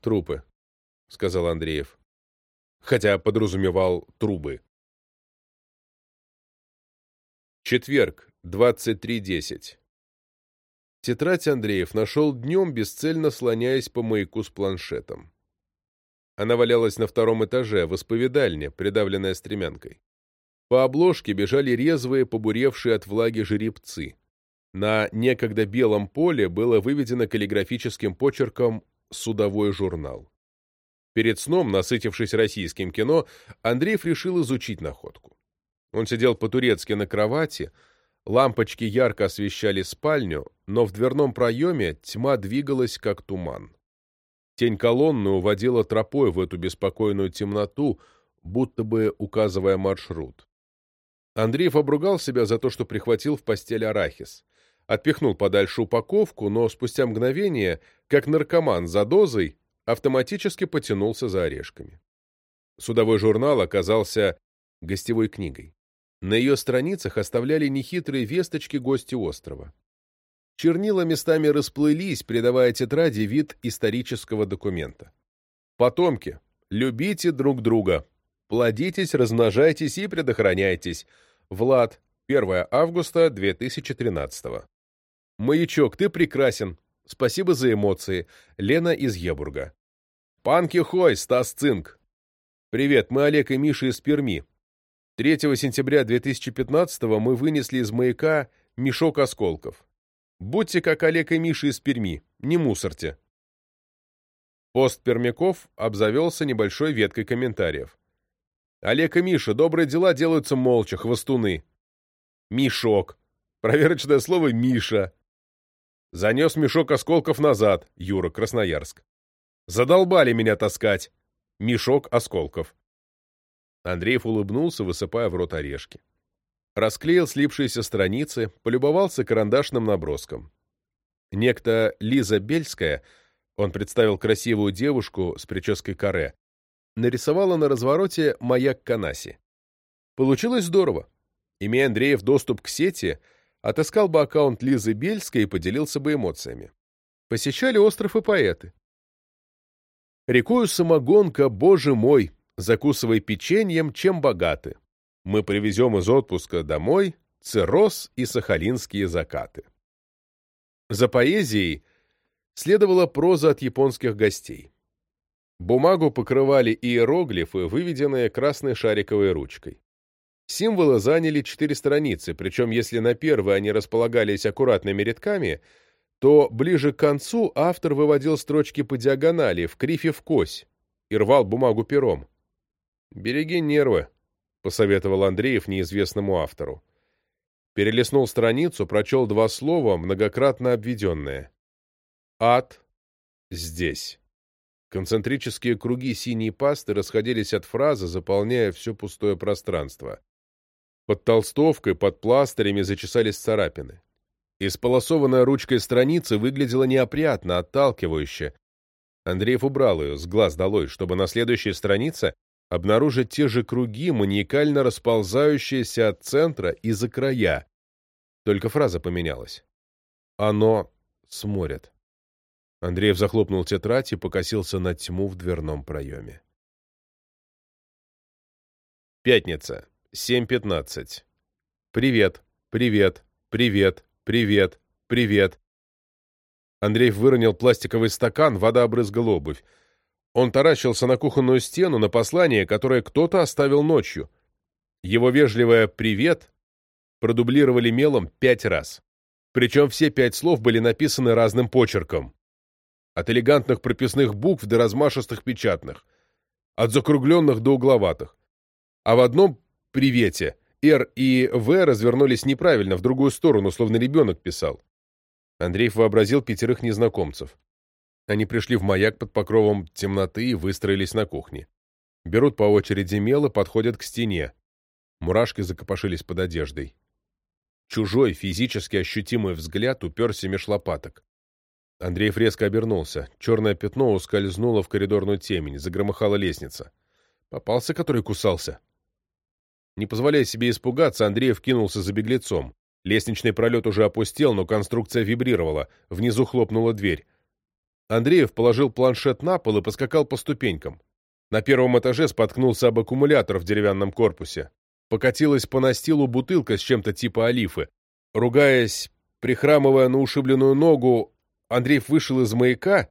«Трупы», — сказал Андреев. Хотя подразумевал трубы. Четверг, 23.10. Тетрадь Андреев нашел днем, бесцельно слоняясь по маяку с планшетом. Она валялась на втором этаже, в исповедальне, придавленная стремянкой. По обложке бежали резвые, побуревшие от влаги жеребцы. На некогда белом поле было выведено каллиграфическим почерком «Судовой журнал». Перед сном, насытившись российским кино, Андреев решил изучить находку. Он сидел по-турецки на кровати, лампочки ярко освещали спальню, но в дверном проеме тьма двигалась, как туман. Тень колонны уводила тропой в эту беспокойную темноту, будто бы указывая маршрут. Андреев обругал себя за то, что прихватил в постель арахис отпихнул подальше упаковку, но спустя мгновение, как наркоман за дозой, автоматически потянулся за орешками. Судовой журнал оказался гостевой книгой. На ее страницах оставляли нехитрые весточки гости острова. Чернила местами расплылись, придавая тетради вид исторического документа. «Потомки, любите друг друга, плодитесь, размножайтесь и предохраняйтесь. Влад, 1 августа 2013 «Маячок, ты прекрасен. Спасибо за эмоции. Лена из Ебурга». «Панки Хой, Стас Цинк». «Привет, мы Олег и Миша из Перми. 3 сентября 2015 мы вынесли из маяка мешок осколков. Будьте как Олег и Миша из Перми, не мусорьте. Пост Пермяков обзавелся небольшой веткой комментариев. Олег и Миша, добрые дела делаются молча, хвостуны. Мишок. Проверочное слово «Миша». Занес мешок осколков назад, Юра, Красноярск. Задолбали меня таскать. Мешок осколков. Андреев улыбнулся, высыпая в рот орешки. Расклеил слипшиеся страницы, полюбовался карандашным наброском. Некто Лиза Бельская, он представил красивую девушку с прической каре, нарисовала на развороте маяк Канаси. Получилось здорово. Имея Андреев доступ к сети, отыскал бы аккаунт Лизы Бельской и поделился бы эмоциями. Посещали остров и поэты. Рекою самогонка, боже мой, закусывай печеньем, чем богаты. Мы привезем из отпуска домой цирроз и сахалинские закаты. За поэзией следовала проза от японских гостей. Бумагу покрывали иероглифы, выведенные красной шариковой ручкой. Символы заняли четыре страницы, причем если на первой они располагались аккуратными рядками, то ближе к концу автор выводил строчки по диагонали, в крифе в кось, и рвал бумагу пером. «Береги нервы», — посоветовал Андреев неизвестному автору. Перелистнул страницу, прочел два слова, многократно обведенные. «Ад здесь». Концентрические круги синей пасты расходились от фразы, заполняя все пустое пространство. Под толстовкой, под пластырями зачесались царапины. Исполосованная ручкой страницы выглядела неопрятно, отталкивающе. Андреев убрал ее, с глаз долой, чтобы на следующей странице обнаружить те же круги, маниакально расползающиеся от центра и за края. Только фраза поменялась. «Оно сморит». Андреев захлопнул тетрадь и покосился на тьму в дверном проеме. Пятница, 7.15. «Привет, привет, привет, привет, привет». Андреев выронил пластиковый стакан, вода обрызгала обувь. Он таращился на кухонную стену, на послание, которое кто-то оставил ночью. Его вежливое «привет» продублировали мелом пять раз. Причем все пять слов были написаны разным почерком. От элегантных прописных букв до размашистых печатных. От закругленных до угловатых. А в одном «привете» «Р» и «В» развернулись неправильно, в другую сторону, словно ребенок писал. Андреев вообразил пятерых незнакомцев. Они пришли в маяк под покровом темноты и выстроились на кухне. Берут по очереди мело, подходят к стене. Мурашки закопошились под одеждой. Чужой, физически ощутимый взгляд уперся меж лопаток. Андреев резко обернулся. Черное пятно ускользнуло в коридорную темень, загромыхала лестница. Попался, который кусался. Не позволяя себе испугаться, Андреев кинулся за беглецом. Лестничный пролет уже опустел, но конструкция вибрировала. Внизу хлопнула дверь. Андреев положил планшет на пол и поскакал по ступенькам. На первом этаже споткнулся об аккумулятор в деревянном корпусе. Покатилась по настилу бутылка с чем-то типа олифы. Ругаясь, прихрамывая на ушибленную ногу, Андреев вышел из маяка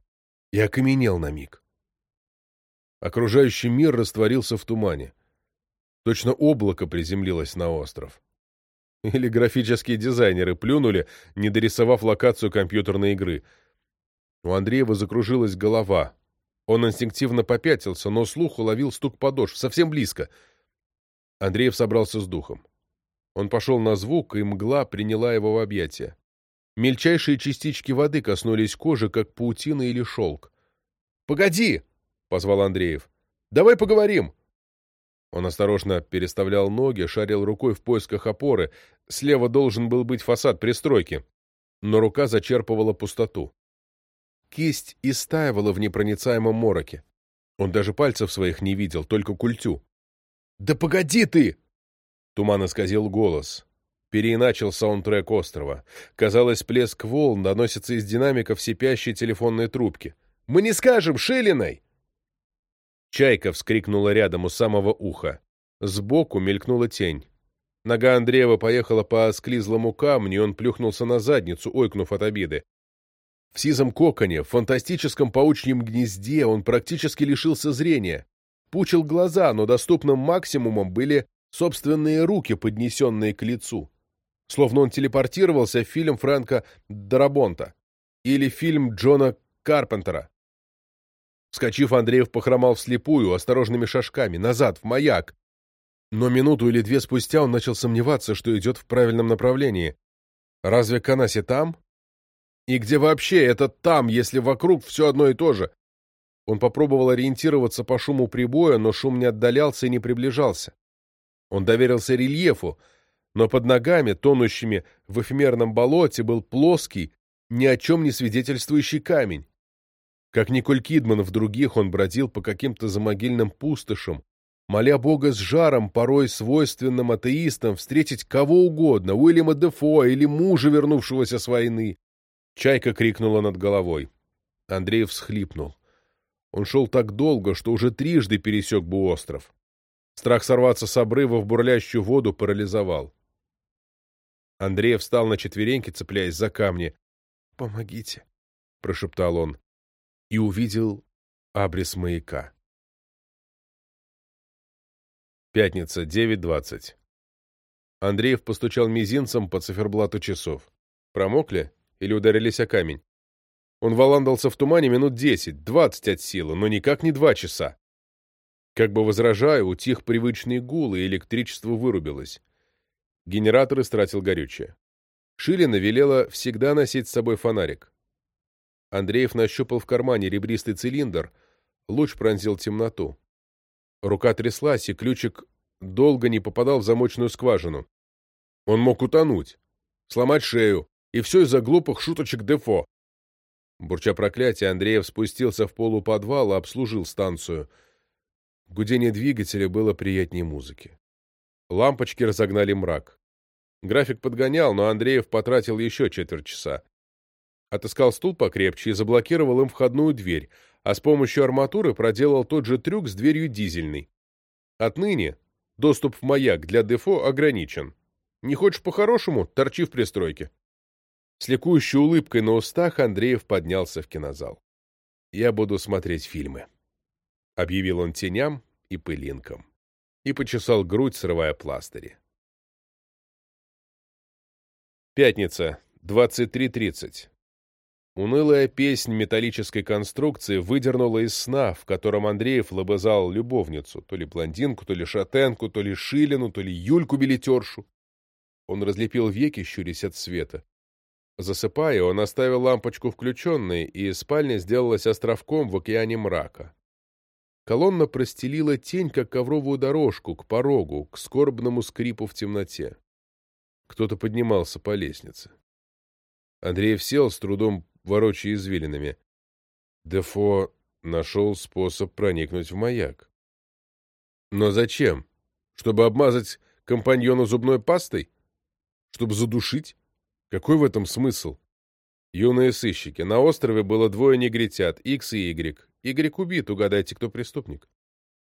и окаменел на миг. Окружающий мир растворился в тумане. Точно облако приземлилось на остров. Или графические дизайнеры плюнули, не дорисовав локацию компьютерной игры. У Андреева закружилась голова. Он инстинктивно попятился, но слух уловил стук подошв, совсем близко. Андреев собрался с духом. Он пошел на звук, и мгла приняла его в объятия. Мельчайшие частички воды коснулись кожи, как паутина или шелк. «Погоди!» — позвал Андреев. «Давай поговорим!» Он осторожно переставлял ноги, шарил рукой в поисках опоры. Слева должен был быть фасад пристройки. Но рука зачерпывала пустоту. Кисть истаивала в непроницаемом мороке. Он даже пальцев своих не видел, только культю. «Да погоди ты!» Туман исказил голос переиначил саундтрек острова. Казалось, плеск волн доносится из динамиков сипящей телефонной трубки. «Мы не скажем, Шилиной!» Чайка вскрикнула рядом у самого уха. Сбоку мелькнула тень. Нога Андреева поехала по склизлому камню, и он плюхнулся на задницу, ойкнув от обиды. В сизом коконе, в фантастическом паучьем гнезде он практически лишился зрения. Пучил глаза, но доступным максимумом были собственные руки, поднесенные к лицу словно он телепортировался в фильм Фрэнка Дарабонта или фильм Джона Карпентера. Вскочив, Андреев похромал вслепую, осторожными шажками, назад, в маяк. Но минуту или две спустя он начал сомневаться, что идет в правильном направлении. Разве Канаси там? И где вообще это там, если вокруг все одно и то же? Он попробовал ориентироваться по шуму прибоя, но шум не отдалялся и не приближался. Он доверился рельефу, но под ногами, тонущими в эфемерном болоте, был плоский, ни о чем не свидетельствующий камень. Как Николь Кидман в других, он бродил по каким-то замогильным пустошам, моля Бога с жаром, порой свойственным атеистам, встретить кого угодно, Уильяма Дефо или мужа, вернувшегося с войны. Чайка крикнула над головой. Андрей всхлипнул. Он шел так долго, что уже трижды пересек бы остров. Страх сорваться с обрыва в бурлящую воду парализовал. Андрей встал на четвереньки, цепляясь за камни. «Помогите», — прошептал он, и увидел абрис маяка. Пятница, 9.20. Андреев постучал мизинцем по циферблату часов. Промокли или ударились о камень? Он валандался в тумане минут десять, двадцать от силы, но никак не два часа. Как бы возражая, утих привычный гул, и электричество вырубилось. Генератор истратил горючее. Шилина велела всегда носить с собой фонарик. Андреев нащупал в кармане ребристый цилиндр, луч пронзил темноту. Рука тряслась, и ключик долго не попадал в замочную скважину. Он мог утонуть, сломать шею, и все из-за глупых шуточек Дефо. Бурча проклятие, Андреев спустился в полуподвал и обслужил станцию. Гудение двигателя было приятнее музыки. Лампочки разогнали мрак. График подгонял, но Андреев потратил еще четверть часа. Отыскал стул покрепче и заблокировал им входную дверь, а с помощью арматуры проделал тот же трюк с дверью дизельной. Отныне доступ в маяк для Дефо ограничен. Не хочешь по-хорошему — торчи в пристройке. С ликующей улыбкой на устах Андреев поднялся в кинозал. «Я буду смотреть фильмы», — объявил он теням и пылинкам, и почесал грудь, срывая пластыри. Пятница, 23.30. Унылая песнь металлической конструкции выдернула из сна, в котором Андреев лобызал любовницу, то ли блондинку, то ли шатенку, то ли шилину, то ли юльку-билетершу. Он разлепил веки, щурясь от света. Засыпая, он оставил лампочку включенной, и спальня сделалась островком в океане мрака. Колонна простелила тень, как ковровую дорожку, к порогу, к скорбному скрипу в темноте. Кто-то поднимался по лестнице. Андреев сел, с трудом ворочая извилинами. Дефо нашел способ проникнуть в маяк. Но зачем? Чтобы обмазать компаньона зубной пастой? Чтобы задушить? Какой в этом смысл? Юные сыщики. На острове было двое негритят, Икс и Y. Y убит, угадайте, кто преступник.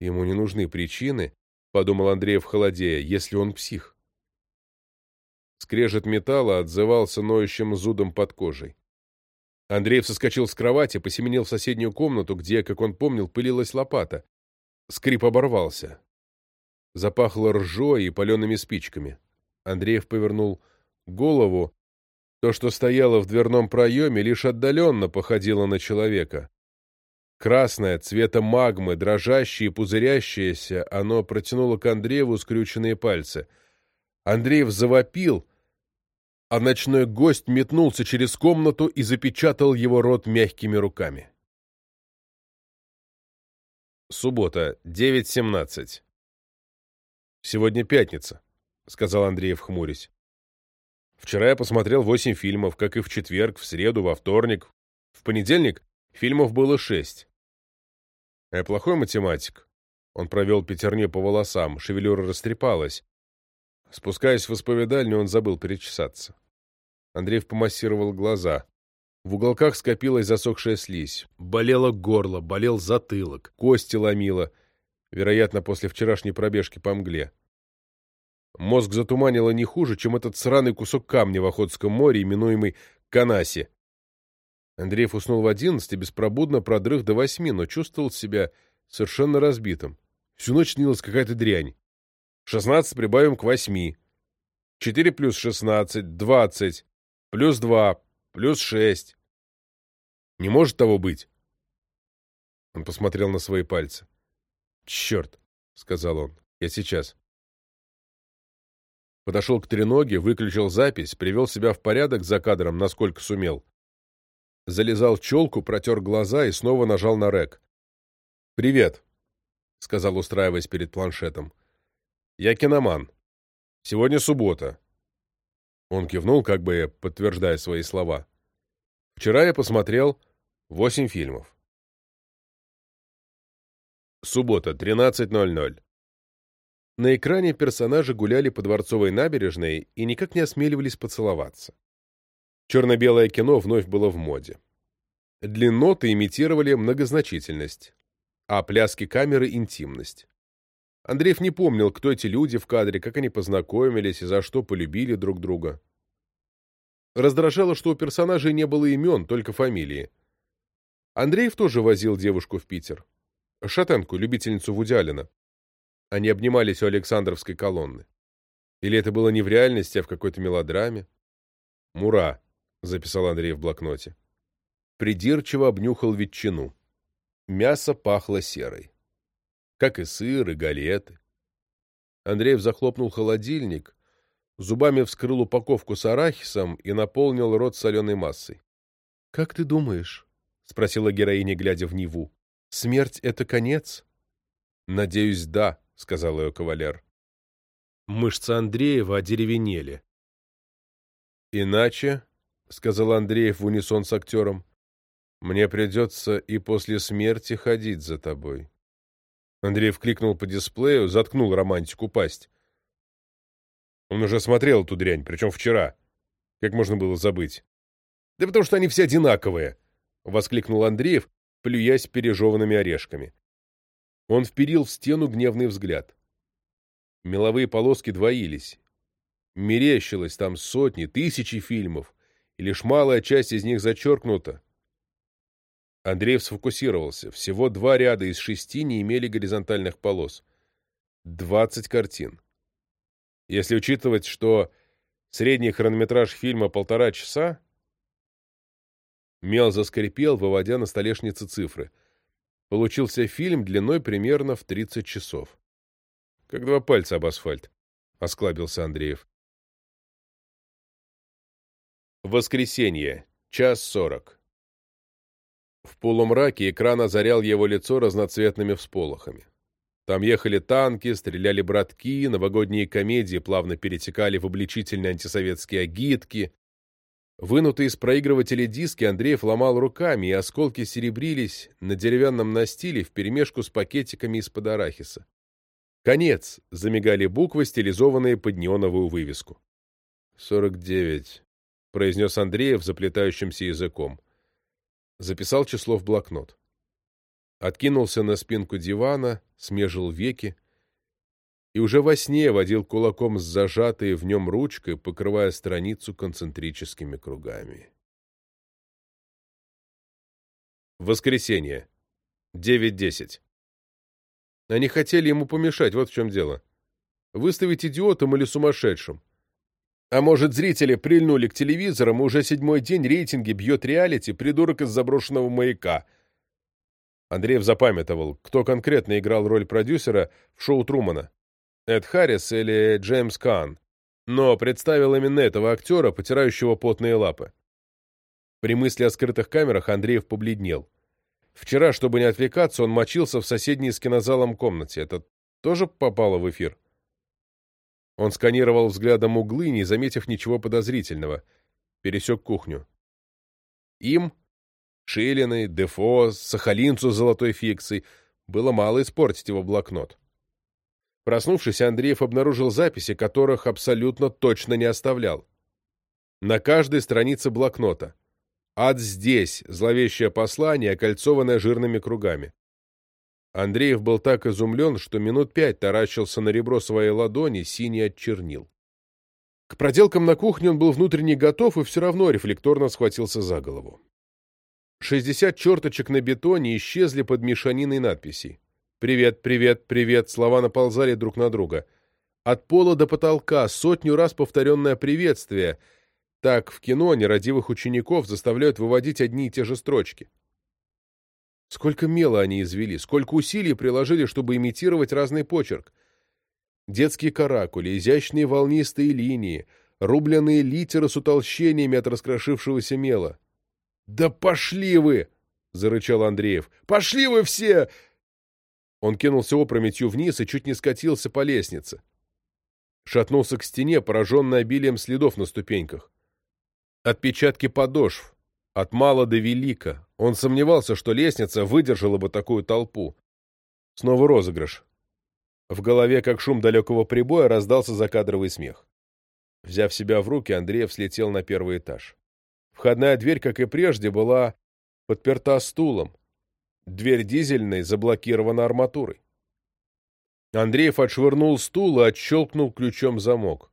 Ему не нужны причины, подумал Андреев холодея, если он псих. Скрежет металла отзывался ноющим зудом под кожей. Андреев соскочил с кровати, посеменил в соседнюю комнату, где, как он помнил, пылилась лопата. Скрип оборвался. Запахло ржой и палеными спичками. Андреев повернул голову то, что стояло в дверном проеме, лишь отдаленно походило на человека. Красное, цвета магмы, дрожащее и пузырящееся, оно протянуло к Андрееву скрюченные пальцы. Андреев завопил, а ночной гость метнулся через комнату и запечатал его рот мягкими руками. Суббота, 9.17. «Сегодня пятница», — сказал Андреев, хмурясь. Вчера я посмотрел восемь фильмов, как и в четверг, в среду, во вторник. В понедельник фильмов было шесть. Я плохой математик. Он провел пятерню по волосам, шевелюра растрепалась. Спускаясь в исповедальню, он забыл перечесаться. Андреев помассировал глаза. В уголках скопилась засохшая слизь. Болело горло, болел затылок, кости ломило. Вероятно, после вчерашней пробежки по мгле. Мозг затуманило не хуже, чем этот сраный кусок камня в Охотском море, именуемый Канаси. Андреев уснул в одиннадцать беспробудно продрых до восьми, но чувствовал себя совершенно разбитым. Всю ночь снилась какая-то дрянь. Шестнадцать прибавим к восьми. Четыре плюс шестнадцать — двадцать. Плюс два, плюс шесть. Не может того быть. Он посмотрел на свои пальцы. «Черт!» — сказал он. «Я сейчас». Подошел к треноге, выключил запись, привел себя в порядок за кадром, насколько сумел. Залезал в челку, протер глаза и снова нажал на рек. «Привет», — сказал, устраиваясь перед планшетом. «Я киноман. Сегодня суббота». Он кивнул, как бы подтверждая свои слова. «Вчера я посмотрел восемь фильмов». Суббота, 13.00. На экране персонажи гуляли по Дворцовой набережной и никак не осмеливались поцеловаться. Черно-белое кино вновь было в моде. Длинноты имитировали многозначительность, а пляски камеры — интимность. Андреев не помнил, кто эти люди в кадре, как они познакомились и за что полюбили друг друга. Раздражало, что у персонажей не было имен, только фамилии. Андреев тоже возил девушку в Питер. Шатенку, любительницу Вудялина. Они обнимались у Александровской колонны. Или это было не в реальности, а в какой-то мелодраме? «Мура», — записал Андрей в блокноте. Придирчиво обнюхал ветчину. Мясо пахло серой. Как и сыр, и галеты. Андреев захлопнул холодильник, зубами вскрыл упаковку с арахисом и наполнил рот соленой массой. — Как ты думаешь? — спросила героиня, глядя в Неву. — Смерть — это конец? — Надеюсь, да, — сказал ее кавалер. Мышцы Андреева одеревенели. «Иначе», — сказал Андреев в унисон с актером, — «мне придется и после смерти ходить за тобой». Андреев кликнул по дисплею, заткнул романтику пасть. Он уже смотрел эту дрянь, причем вчера. Как можно было забыть? «Да потому что они все одинаковые!» — воскликнул Андреев, плюясь пережеванными орешками. Он вперил в стену гневный взгляд. Меловые полоски двоились. Мерещилось там сотни, тысячи фильмов, и лишь малая часть из них зачеркнута. Андреев сфокусировался. Всего два ряда из шести не имели горизонтальных полос. Двадцать картин. Если учитывать, что средний хронометраж фильма полтора часа, мел заскрипел, выводя на столешнице цифры — Получился фильм длиной примерно в 30 часов. «Как два пальца об асфальт», — осклабился Андреев. Воскресенье. Час сорок. В полумраке экран озарял его лицо разноцветными всполохами. Там ехали танки, стреляли братки, новогодние комедии плавно перетекали в обличительные антисоветские агитки, Вынутые из проигрывателя диски Андреев ломал руками, и осколки серебрились на деревянном настиле вперемешку с пакетиками из-под арахиса. «Конец!» — замигали буквы, стилизованные под неоновую вывеску. «Сорок девять», — произнес Андреев заплетающимся языком. Записал число в блокнот. Откинулся на спинку дивана, смежил веки, и уже во сне водил кулаком с зажатой в нем ручкой, покрывая страницу концентрическими кругами. Воскресенье. 9.10. Они хотели ему помешать, вот в чем дело. Выставить идиотом или сумасшедшим. А может, зрители прильнули к телевизорам, и уже седьмой день рейтинги бьет реалити «Придурок из заброшенного маяка». Андреев запамятовал, кто конкретно играл роль продюсера в шоу Трумана. Эд Харрис или Джеймс Кан, но представил именно этого актера, потирающего потные лапы. При мысли о скрытых камерах Андреев побледнел. Вчера, чтобы не отвлекаться, он мочился в соседней с кинозалом комнате. Это тоже попало в эфир? Он сканировал взглядом углы, не заметив ничего подозрительного. Пересек кухню. Им, Шилиной, Дефо, Сахалинцу с золотой фиксой, было мало испортить его блокнот. Проснувшись, Андреев обнаружил записи, которых абсолютно точно не оставлял. На каждой странице блокнота. «Ад здесь» — зловещее послание, окольцованное жирными кругами. Андреев был так изумлен, что минут пять таращился на ребро своей ладони, синий от чернил. К проделкам на кухне он был внутренне готов и все равно рефлекторно схватился за голову. Шестьдесят черточек на бетоне исчезли под мешаниной надписей. «Привет, привет, привет» слова наползали друг на друга. От пола до потолка сотню раз повторенное приветствие. Так в кино нерадивых учеников заставляют выводить одни и те же строчки. Сколько мела они извели, сколько усилий приложили, чтобы имитировать разный почерк. Детские каракули, изящные волнистые линии, рубленые литеры с утолщениями от раскрошившегося мела. «Да пошли вы!» — зарычал Андреев. «Пошли вы все!» Он кинулся опрометью вниз и чуть не скатился по лестнице. Шатнулся к стене, пораженный обилием следов на ступеньках. Отпечатки подошв. От мала до велика. Он сомневался, что лестница выдержала бы такую толпу. Снова розыгрыш. В голове, как шум далекого прибоя, раздался закадровый смех. Взяв себя в руки, Андреев слетел на первый этаж. Входная дверь, как и прежде, была подперта стулом. Дверь дизельной заблокирована арматурой. Андреев отшвырнул стул и отщелкнул ключом замок.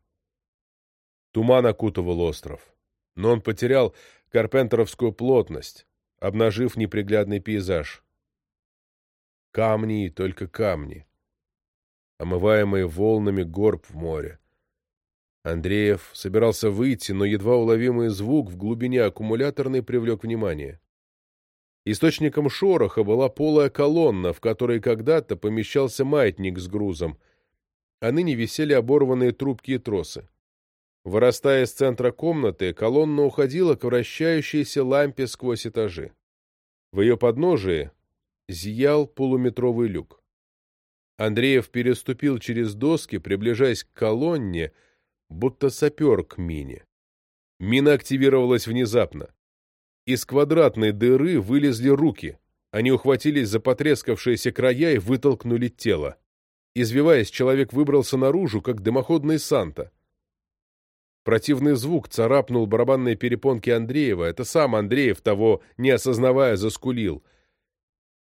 Туман окутывал остров, но он потерял карпентеровскую плотность, обнажив неприглядный пейзаж. Камни и только камни, омываемые волнами горб в море. Андреев собирался выйти, но едва уловимый звук в глубине аккумуляторной привлек внимание. Источником шороха была полая колонна, в которой когда-то помещался маятник с грузом, а ныне висели оборванные трубки и тросы. Вырастая из центра комнаты, колонна уходила к вращающейся лампе сквозь этажи. В ее подножии зиял полуметровый люк. Андреев переступил через доски, приближаясь к колонне, будто сапер к мине. Мина активировалась внезапно. Из квадратной дыры вылезли руки. Они ухватились за потрескавшиеся края и вытолкнули тело. Извиваясь, человек выбрался наружу, как дымоходный Санта. Противный звук царапнул барабанные перепонки Андреева. Это сам Андреев, того не осознавая, заскулил.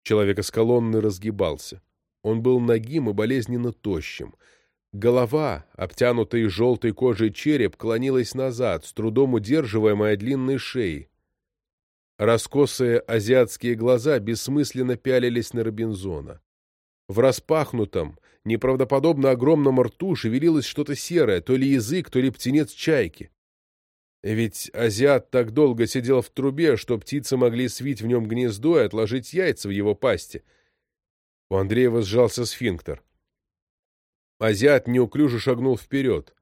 Человек из колонны разгибался. Он был нагим и болезненно тощим. Голова, обтянутая желтой кожей череп, клонилась назад, с трудом удерживаемая длинной шеей. Раскосые азиатские глаза бессмысленно пялились на Робинзона. В распахнутом, неправдоподобно огромном рту шевелилось что-то серое, то ли язык, то ли птенец чайки. Ведь азиат так долго сидел в трубе, что птицы могли свить в нем гнездо и отложить яйца в его пасти. У Андреева сжался сфинктер. Азиат неуклюже шагнул вперед.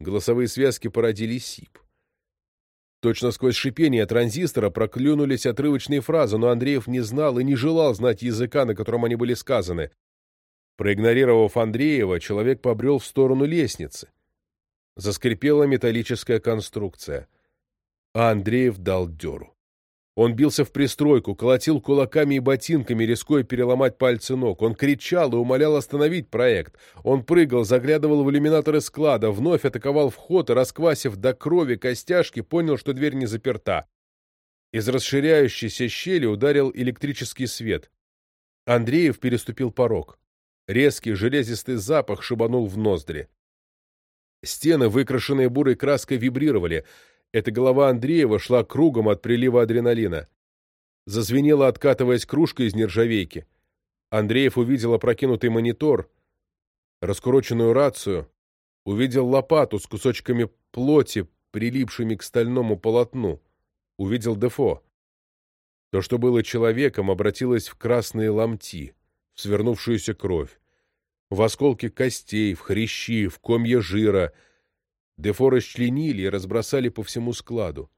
Голосовые связки породили сип. Точно сквозь шипение транзистора проклюнулись отрывочные фразы, но Андреев не знал и не желал знать языка, на котором они были сказаны. Проигнорировав Андреева, человек побрел в сторону лестницы. Заскрипела металлическая конструкция. А Андреев дал дёру. Он бился в пристройку, колотил кулаками и ботинками, рискуя переломать пальцы ног. Он кричал и умолял остановить проект. Он прыгал, заглядывал в иллюминаторы склада, вновь атаковал вход и, расквасив до крови костяшки, понял, что дверь не заперта. Из расширяющейся щели ударил электрический свет. Андреев переступил порог. Резкий железистый запах шибанул в ноздри. Стены, выкрашенные бурой краской, вибрировали — эта голова Андреева шла кругом от прилива адреналина. Зазвенела, откатываясь кружка из нержавейки. Андреев увидел опрокинутый монитор, раскуроченную рацию, увидел лопату с кусочками плоти, прилипшими к стальному полотну, увидел Дефо. То, что было человеком, обратилось в красные ломти, в свернувшуюся кровь, в осколки костей, в хрящи, в комья жира — Дефо расчленили и разбросали по всему складу.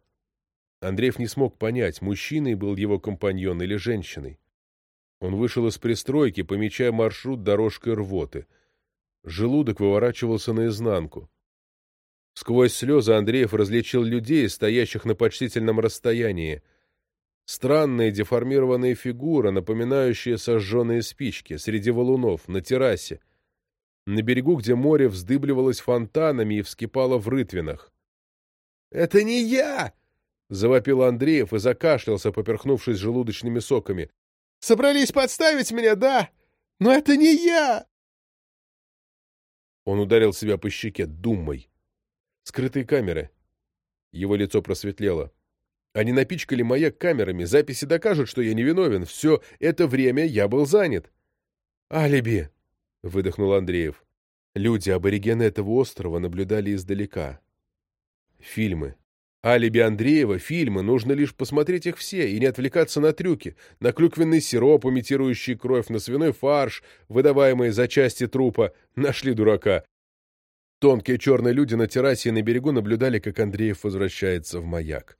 Андреев не смог понять, мужчиной был его компаньон или женщиной. Он вышел из пристройки, помечая маршрут дорожкой рвоты. Желудок выворачивался наизнанку. Сквозь слезы Андреев различил людей, стоящих на почтительном расстоянии. Странные деформированные фигуры, напоминающие сожженные спички, среди валунов, на террасе, на берегу, где море вздыбливалось фонтанами и вскипало в рытвинах. «Это не я!» — завопил Андреев и закашлялся, поперхнувшись желудочными соками. «Собрались подставить меня, да? Но это не я!» Он ударил себя по щеке. «Думай!» «Скрытые камеры». Его лицо просветлело. «Они напичкали маяк камерами. Записи докажут, что я невиновен. Все это время я был занят». «Алиби!» — выдохнул Андреев. Люди, аборигены этого острова, наблюдали издалека. Фильмы. Алиби Андреева, фильмы, нужно лишь посмотреть их все и не отвлекаться на трюки, на клюквенный сироп, имитирующий кровь, на свиной фарш, выдаваемый за части трупа. Нашли дурака. Тонкие черные люди на террасе и на берегу наблюдали, как Андреев возвращается в маяк.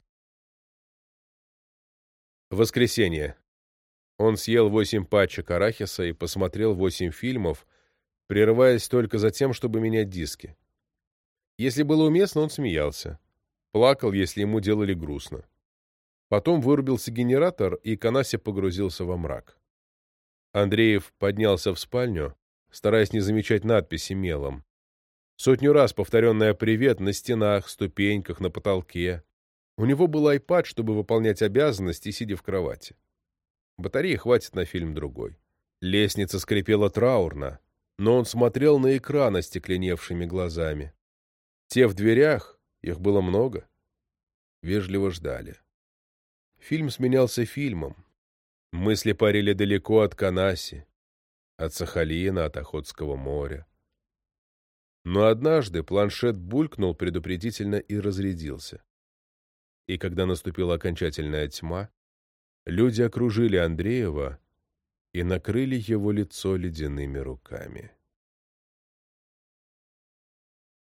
Воскресенье. Он съел восемь пачек арахиса и посмотрел восемь фильмов, прерываясь только за тем, чтобы менять диски. Если было уместно, он смеялся. Плакал, если ему делали грустно. Потом вырубился генератор, и Канаси погрузился во мрак. Андреев поднялся в спальню, стараясь не замечать надписи мелом. Сотню раз повторенная «Привет» на стенах, ступеньках, на потолке. У него был айпад, чтобы выполнять обязанности, сидя в кровати. Батареи хватит на фильм другой. Лестница скрипела траурно, но он смотрел на экран остекленевшими глазами. Те в дверях, их было много. Вежливо ждали. Фильм сменялся фильмом. Мысли парили далеко от Канаси, от Сахалина, от Охотского моря. Но однажды планшет булькнул предупредительно и разрядился. И когда наступила окончательная тьма, люди окружили Андреева и накрыли его лицо ледяными руками.